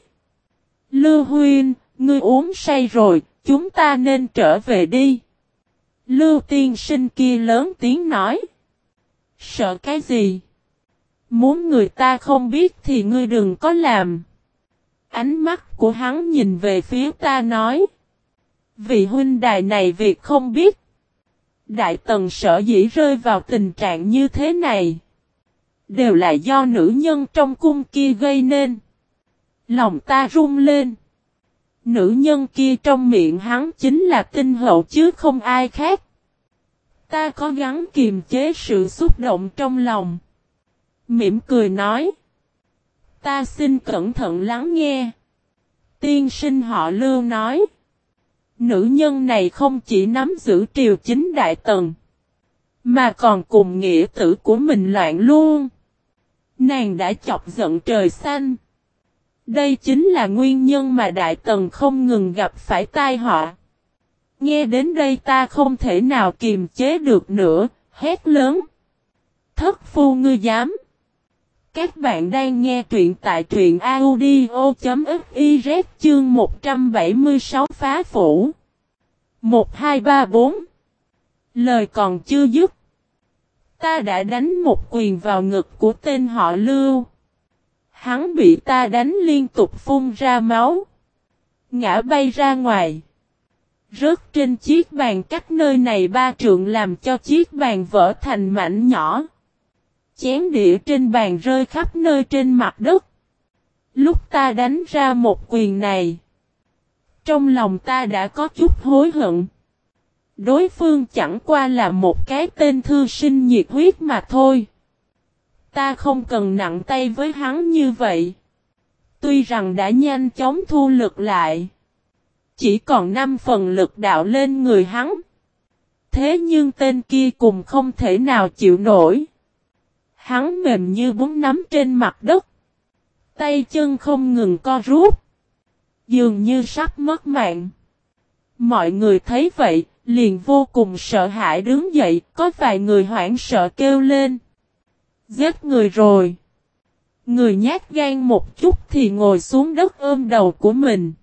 Lưu Huyên, ngươi uống say rồi, chúng ta nên trở về đi. Lưu tiên sinh kia lớn tiếng nói. Sợ cái gì? Muốn người ta không biết thì ngươi đừng có làm. Ánh mắt của hắn nhìn về phía ta nói. Vị huynh đài này việc không biết. Đại tần sở dĩ rơi vào tình trạng như thế này. Đều là do nữ nhân trong cung kia gây nên. Lòng ta run lên. Nữ nhân kia trong miệng hắn chính là tinh hậu chứ không ai khác. Ta có gắng kiềm chế sự xúc động trong lòng. Mỉm cười nói. Ta xin cẩn thận lắng nghe. Tiên sinh họ lưu nói. Nữ nhân này không chỉ nắm giữ triều chính đại tần. Mà còn cùng nghĩa tử của mình loạn luôn. Nàng đã chọc giận trời xanh. Đây chính là nguyên nhân mà Đại Tần không ngừng gặp phải tai họa. Nghe đến đây ta không thể nào kiềm chế được nữa, hét lớn. Thất phu ngươi dám. Các bạn đang nghe truyện tại truyện audio.fiz chương 176 phá phủ. 1234 Lời còn chưa dứt. Ta đã đánh một quyền vào ngực của tên họ Lưu. Hắn bị ta đánh liên tục phun ra máu. Ngã bay ra ngoài. Rớt trên chiếc bàn cách nơi này ba trượng làm cho chiếc bàn vỡ thành mảnh nhỏ. Chén đĩa trên bàn rơi khắp nơi trên mặt đất. Lúc ta đánh ra một quyền này. Trong lòng ta đã có chút hối hận. Đối phương chẳng qua là một cái tên thư sinh nhiệt huyết mà thôi. Ta không cần nặng tay với hắn như vậy. Tuy rằng đã nhanh chóng thu lực lại. Chỉ còn 5 phần lực đạo lên người hắn. Thế nhưng tên kia cùng không thể nào chịu nổi. Hắn mềm như bún nắm trên mặt đất. Tay chân không ngừng co rút. Dường như sắp mất mạng. Mọi người thấy vậy, liền vô cùng sợ hãi đứng dậy, có vài người hoảng sợ kêu lên. Giết người rồi. Người nhát gan một chút thì ngồi xuống đất ôm đầu của mình.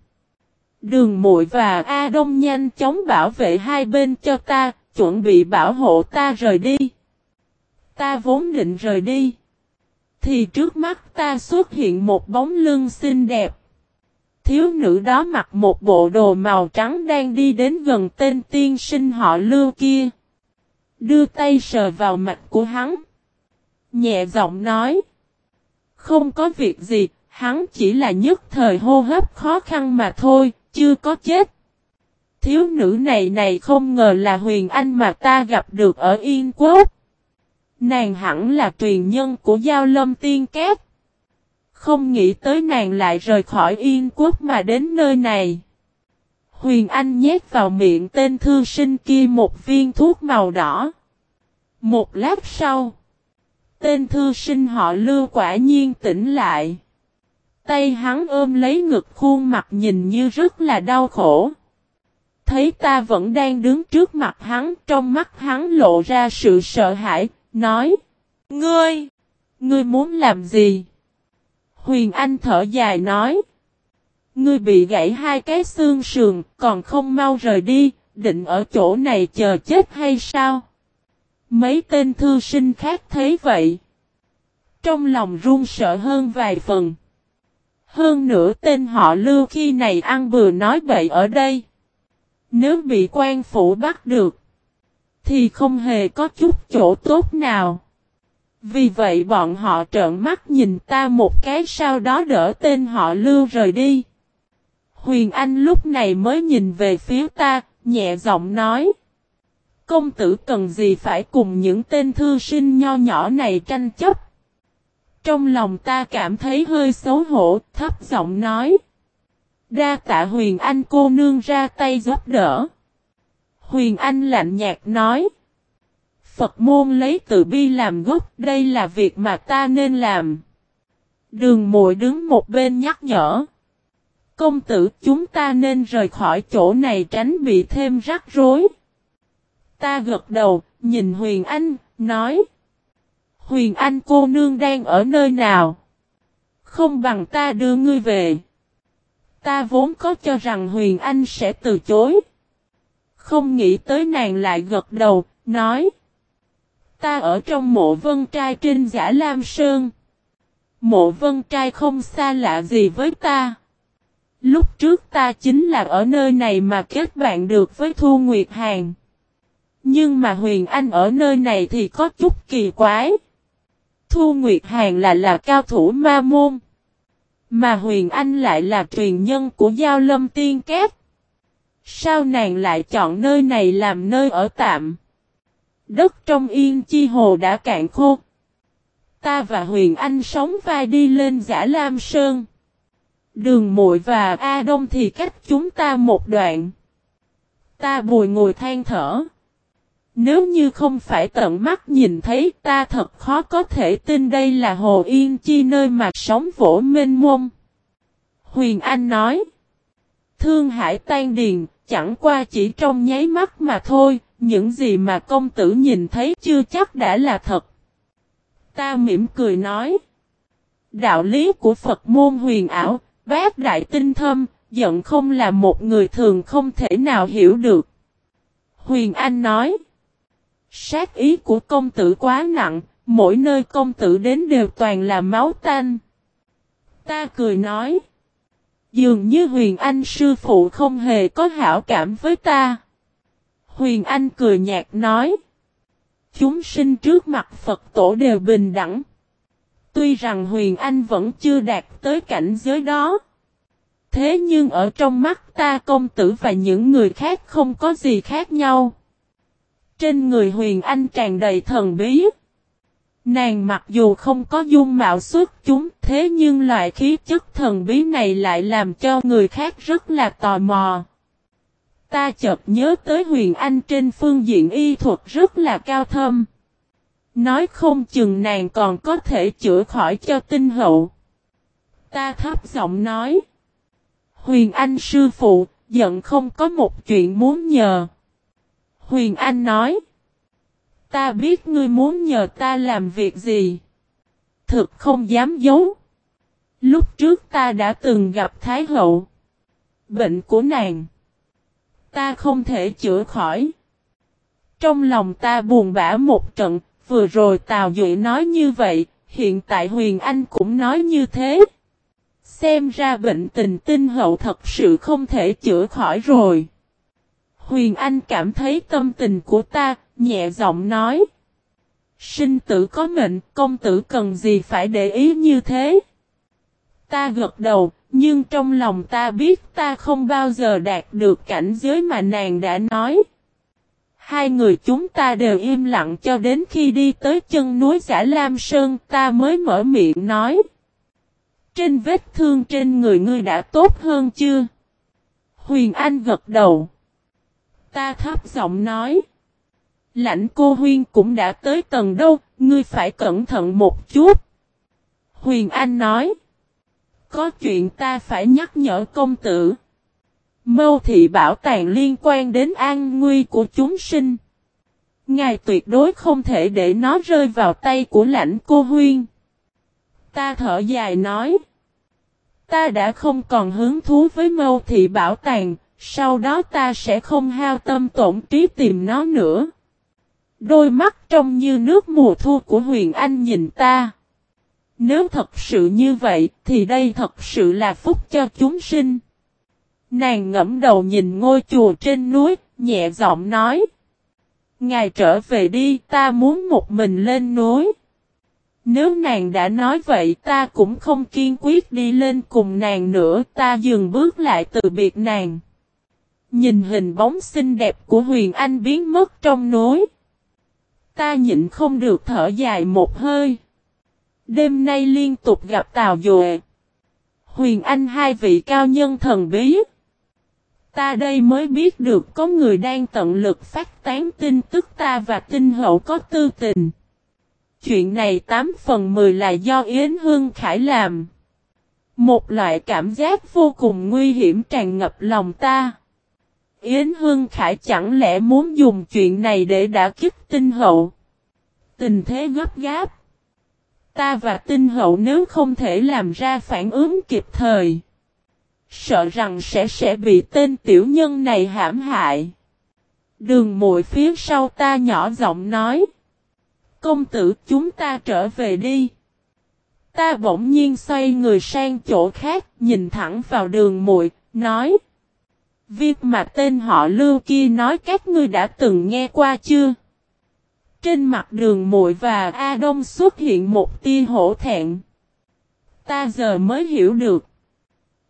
Đường muội và A Đông nhanh chóng bảo vệ hai bên cho ta, chuẩn bị bảo hộ ta rời đi. Ta vốn định rời đi. Thì trước mắt ta xuất hiện một bóng lưng xinh đẹp. Thiếu nữ đó mặc một bộ đồ màu trắng đang đi đến gần tên tiên sinh họ lưu kia. Đưa tay sờ vào mặt của hắn. Nhẹ giọng nói. Không có việc gì, hắn chỉ là nhất thời hô hấp khó khăn mà thôi, chưa có chết. Thiếu nữ này này không ngờ là huyền anh mà ta gặp được ở Yên Quốc. Nàng hẳn là truyền nhân của Giao Lâm Tiên kép Không nghĩ tới nàng lại rời khỏi Yên Quốc mà đến nơi này. Huyền Anh nhét vào miệng tên thư sinh kia một viên thuốc màu đỏ. Một lát sau, tên thư sinh họ lưu quả nhiên tỉnh lại. Tay hắn ôm lấy ngực khuôn mặt nhìn như rất là đau khổ. Thấy ta vẫn đang đứng trước mặt hắn, trong mắt hắn lộ ra sự sợ hãi, nói. Ngươi! Ngươi muốn làm gì? Huyền Anh thở dài nói. Ngươi bị gãy hai cái xương sườn, còn không mau rời đi, định ở chỗ này chờ chết hay sao? Mấy tên thư sinh khác thấy vậy. Trong lòng run sợ hơn vài phần. Hơn nữa tên họ lưu khi này ăn bừa nói bậy ở đây. Nếu bị quan phủ bắt được. Thì không hề có chút chỗ tốt nào. Vì vậy bọn họ trợn mắt nhìn ta một cái sau đó đỡ tên họ lưu rời đi. Huyền Anh lúc này mới nhìn về phía ta, nhẹ giọng nói. Công tử cần gì phải cùng những tên thư sinh nho nhỏ này tranh chấp. Trong lòng ta cảm thấy hơi xấu hổ, thấp giọng nói. Đa tạ Huyền Anh cô nương ra tay giúp đỡ. Huyền Anh lạnh nhạt nói. Phật môn lấy từ bi làm gốc, đây là việc mà ta nên làm. Đường mội đứng một bên nhắc nhở. Công tử chúng ta nên rời khỏi chỗ này tránh bị thêm rắc rối. Ta gật đầu, nhìn Huyền Anh, nói. Huyền Anh cô nương đang ở nơi nào? Không bằng ta đưa ngươi về. Ta vốn có cho rằng Huyền Anh sẽ từ chối. Không nghĩ tới nàng lại gật đầu, nói. Ta ở trong mộ vân trai trên giả Lam Sơn. Mộ vân trai không xa lạ gì với ta. Lúc trước ta chính là ở nơi này mà kết bạn được với Thu Nguyệt Hàn. Nhưng mà Huyền Anh ở nơi này thì có chút kỳ quái. Thu Nguyệt Hàn là là cao thủ ma môn. Mà Huyền Anh lại là truyền nhân của Giao Lâm Tiên Kép. Sao nàng lại chọn nơi này làm nơi ở tạm? Đất trong yên chi hồ đã cạn khô. Ta và Huyền Anh sống vai đi lên giả Lam Sơn. Đường muội và A Đông thì cách chúng ta một đoạn. Ta bùi ngồi than thở. Nếu như không phải tận mắt nhìn thấy ta thật khó có thể tin đây là Hồ Yên Chi nơi mà sống vỗ mênh mông. Huyền Anh nói. Thương hải tan điền, chẳng qua chỉ trong nháy mắt mà thôi, những gì mà công tử nhìn thấy chưa chắc đã là thật. Ta mỉm cười nói. Đạo lý của Phật môn huyền ảo, bác đại tinh thâm, giận không là một người thường không thể nào hiểu được. Huyền Anh nói. Sát ý của công tử quá nặng, mỗi nơi công tử đến đều toàn là máu tanh. Ta cười nói. Dường như Huyền Anh sư phụ không hề có hảo cảm với ta. Huyền Anh cười nhạt nói. Chúng sinh trước mặt Phật tổ đều bình đẳng. Tuy rằng Huyền Anh vẫn chưa đạt tới cảnh giới đó. Thế nhưng ở trong mắt ta công tử và những người khác không có gì khác nhau. Trên người Huyền Anh tràn đầy thần bí. Nàng mặc dù không có dung mạo xuất chúng thế nhưng loại khí chất thần bí này lại làm cho người khác rất là tò mò. Ta chợt nhớ tới Huyền Anh trên phương diện y thuật rất là cao thâm. Nói không chừng nàng còn có thể chữa khỏi cho tinh hậu. Ta thấp giọng nói. Huyền Anh sư phụ, giận không có một chuyện muốn nhờ. Huyền Anh nói. Ta biết ngươi muốn nhờ ta làm việc gì. Thực không dám giấu. Lúc trước ta đã từng gặp Thái Hậu. Bệnh của nàng. Ta không thể chữa khỏi. Trong lòng ta buồn bã một trận, vừa rồi Tào Duệ nói như vậy, hiện tại Huyền Anh cũng nói như thế. Xem ra bệnh tình tinh hậu thật sự không thể chữa khỏi rồi. Huyền Anh cảm thấy tâm tình của ta, nhẹ giọng nói. Sinh tử có mệnh, công tử cần gì phải để ý như thế? Ta gật đầu, nhưng trong lòng ta biết ta không bao giờ đạt được cảnh giới mà nàng đã nói. Hai người chúng ta đều im lặng cho đến khi đi tới chân núi giả Lam Sơn ta mới mở miệng nói. Trên vết thương trên người ngươi đã tốt hơn chưa? Huyền Anh gật đầu. Ta thấp giọng nói. Lãnh cô Huyên cũng đã tới tầng đâu, ngươi phải cẩn thận một chút. Huyền Anh nói. Có chuyện ta phải nhắc nhở công tử. Mâu thị bảo tàng liên quan đến an nguy của chúng sinh. Ngài tuyệt đối không thể để nó rơi vào tay của lãnh cô Huyên. Ta thở dài nói. Ta đã không còn hứng thú với mâu thị bảo tàng, sau đó ta sẽ không hao tâm tổn trí tìm nó nữa. Đôi mắt trông như nước mùa thu của Huyền Anh nhìn ta. Nếu thật sự như vậy thì đây thật sự là phúc cho chúng sinh. Nàng ngẫm đầu nhìn ngôi chùa trên núi, nhẹ giọng nói. Ngài trở về đi, ta muốn một mình lên núi. Nếu nàng đã nói vậy ta cũng không kiên quyết đi lên cùng nàng nữa, ta dừng bước lại từ biệt nàng. Nhìn hình bóng xinh đẹp của Huyền Anh biến mất trong núi. Ta nhịn không được thở dài một hơi. Đêm nay liên tục gặp Tào Duệ. Huyền Anh hai vị cao nhân thần bí. Ta đây mới biết được có người đang tận lực phát tán tin tức ta và tinh hậu có tư tình. Chuyện này 8 phần 10 là do Yến Hương Khải làm. Một loại cảm giác vô cùng nguy hiểm tràn ngập lòng ta. Yến Hương Khải chẳng lẽ muốn dùng chuyện này để đả kích tinh hậu. Tình thế gấp gáp. Ta và tinh hậu nếu không thể làm ra phản ứng kịp thời. Sợ rằng sẽ sẽ bị tên tiểu nhân này hãm hại. Đường mội phía sau ta nhỏ giọng nói. Công tử chúng ta trở về đi. Ta bỗng nhiên xoay người sang chỗ khác, nhìn thẳng vào đường muội nói. Việc mà tên họ lưu kia nói các ngươi đã từng nghe qua chưa? Trên mặt đường muội và A Đông xuất hiện một tia hổ thẹn. Ta giờ mới hiểu được.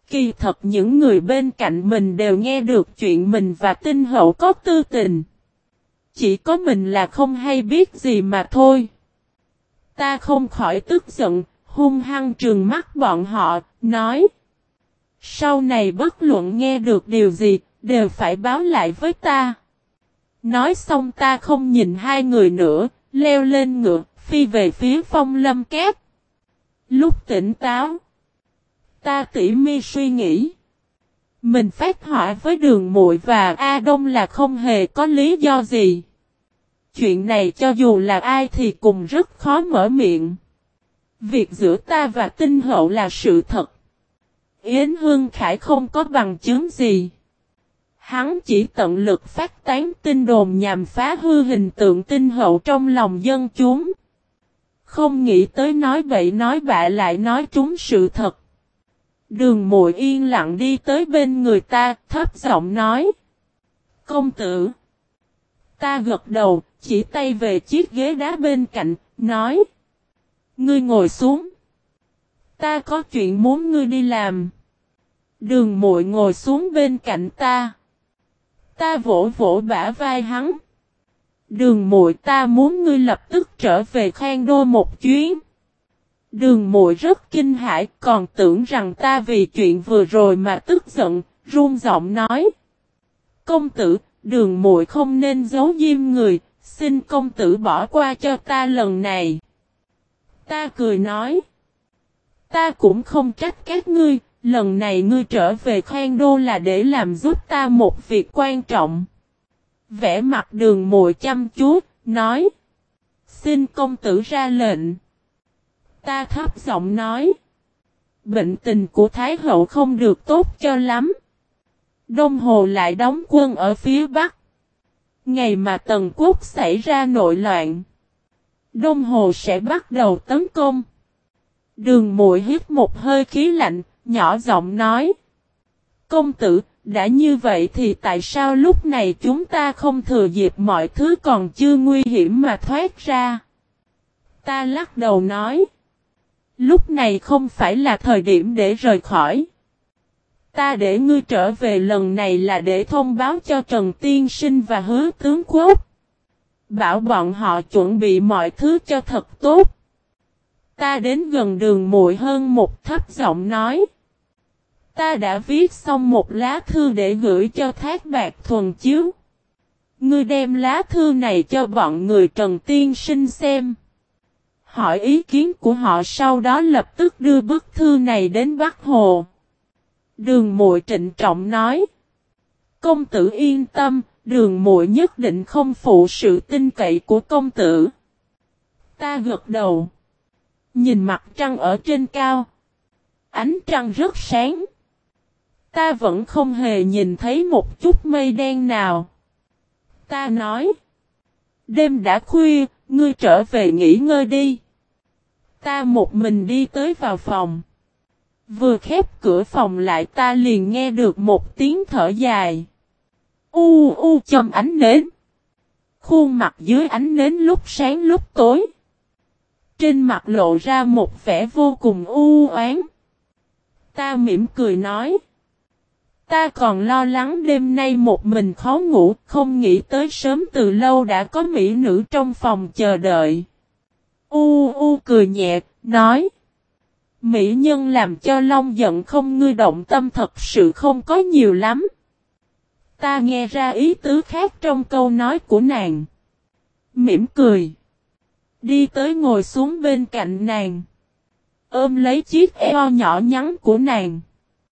Kỳ thật những người bên cạnh mình đều nghe được chuyện mình và tinh hậu có tư tình. Chỉ có mình là không hay biết gì mà thôi. Ta không khỏi tức giận, hung hăng trừng mắt bọn họ, nói. Sau này bất luận nghe được điều gì, đều phải báo lại với ta. Nói xong ta không nhìn hai người nữa, leo lên ngựa, phi về phía phong lâm kép. Lúc tỉnh táo, ta tỉ mi suy nghĩ. Mình phát họa với đường muội và A Đông là không hề có lý do gì. Chuyện này cho dù là ai thì cùng rất khó mở miệng. Việc giữa ta và tinh hậu là sự thật. Yến Hương Khải không có bằng chứng gì. Hắn chỉ tận lực phát tán tin đồn nhằm phá hư hình tượng tinh hậu trong lòng dân chúng. Không nghĩ tới nói bậy nói bạ lại nói chúng sự thật. Đường Mùi yên lặng đi tới bên người ta, thấp giọng nói. Công tử. Ta gật đầu, chỉ tay về chiếc ghế đá bên cạnh, nói. Ngươi ngồi xuống. Ta có chuyện muốn ngươi đi làm. Đường muội ngồi xuống bên cạnh ta. Ta vỗ vỗ bả vai hắn. Đường muội ta muốn ngươi lập tức trở về khang đô một chuyến. Đường muội rất kinh hãi còn tưởng rằng ta vì chuyện vừa rồi mà tức giận, run giọng nói. Công tử, đường muội không nên giấu diêm người, xin công tử bỏ qua cho ta lần này. Ta cười nói. Ta cũng không trách các ngươi, lần này ngươi trở về khoan đô là để làm giúp ta một việc quan trọng. Vẽ mặt đường Mùi chăm chú, nói. Xin công tử ra lệnh. Ta thấp giọng nói. Bệnh tình của Thái hậu không được tốt cho lắm. Đông Hồ lại đóng quân ở phía Bắc. Ngày mà Tần Quốc xảy ra nội loạn. Đông Hồ sẽ bắt đầu tấn công. Đường mội hít một hơi khí lạnh, nhỏ giọng nói. Công tử, đã như vậy thì tại sao lúc này chúng ta không thừa dịp mọi thứ còn chưa nguy hiểm mà thoát ra? Ta lắc đầu nói. Lúc này không phải là thời điểm để rời khỏi. Ta để ngươi trở về lần này là để thông báo cho Trần Tiên Sinh và hứa tướng quốc. Bảo bọn họ chuẩn bị mọi thứ cho thật tốt. Ta đến gần đường muội hơn một thấp giọng nói. Ta đã viết xong một lá thư để gửi cho thác bạc thuần chiếu. Ngươi đem lá thư này cho bọn người Trần Tiên Sinh xem. Hỏi ý kiến của họ sau đó lập tức đưa bức thư này đến Bắc Hồ. Đường muội trịnh trọng nói. Công tử yên tâm, đường muội nhất định không phụ sự tin cậy của công tử. Ta gật đầu. Nhìn mặt trăng ở trên cao. Ánh trăng rất sáng. Ta vẫn không hề nhìn thấy một chút mây đen nào. Ta nói. Đêm đã khuya, ngươi trở về nghỉ ngơi đi. Ta một mình đi tới vào phòng. Vừa khép cửa phòng lại ta liền nghe được một tiếng thở dài. U u châm ánh nến. Khuôn mặt dưới ánh nến lúc sáng lúc tối. Trên mặt lộ ra một vẻ vô cùng u oán. Ta mỉm cười nói. Ta còn lo lắng đêm nay một mình khó ngủ, không nghĩ tới sớm từ lâu đã có mỹ nữ trong phòng chờ đợi. U u cười nhẹ, nói. Mỹ nhân làm cho Long giận không ngươi động tâm thật sự không có nhiều lắm. Ta nghe ra ý tứ khác trong câu nói của nàng. Mỉm cười. Đi tới ngồi xuống bên cạnh nàng. Ôm lấy chiếc eo nhỏ nhắn của nàng.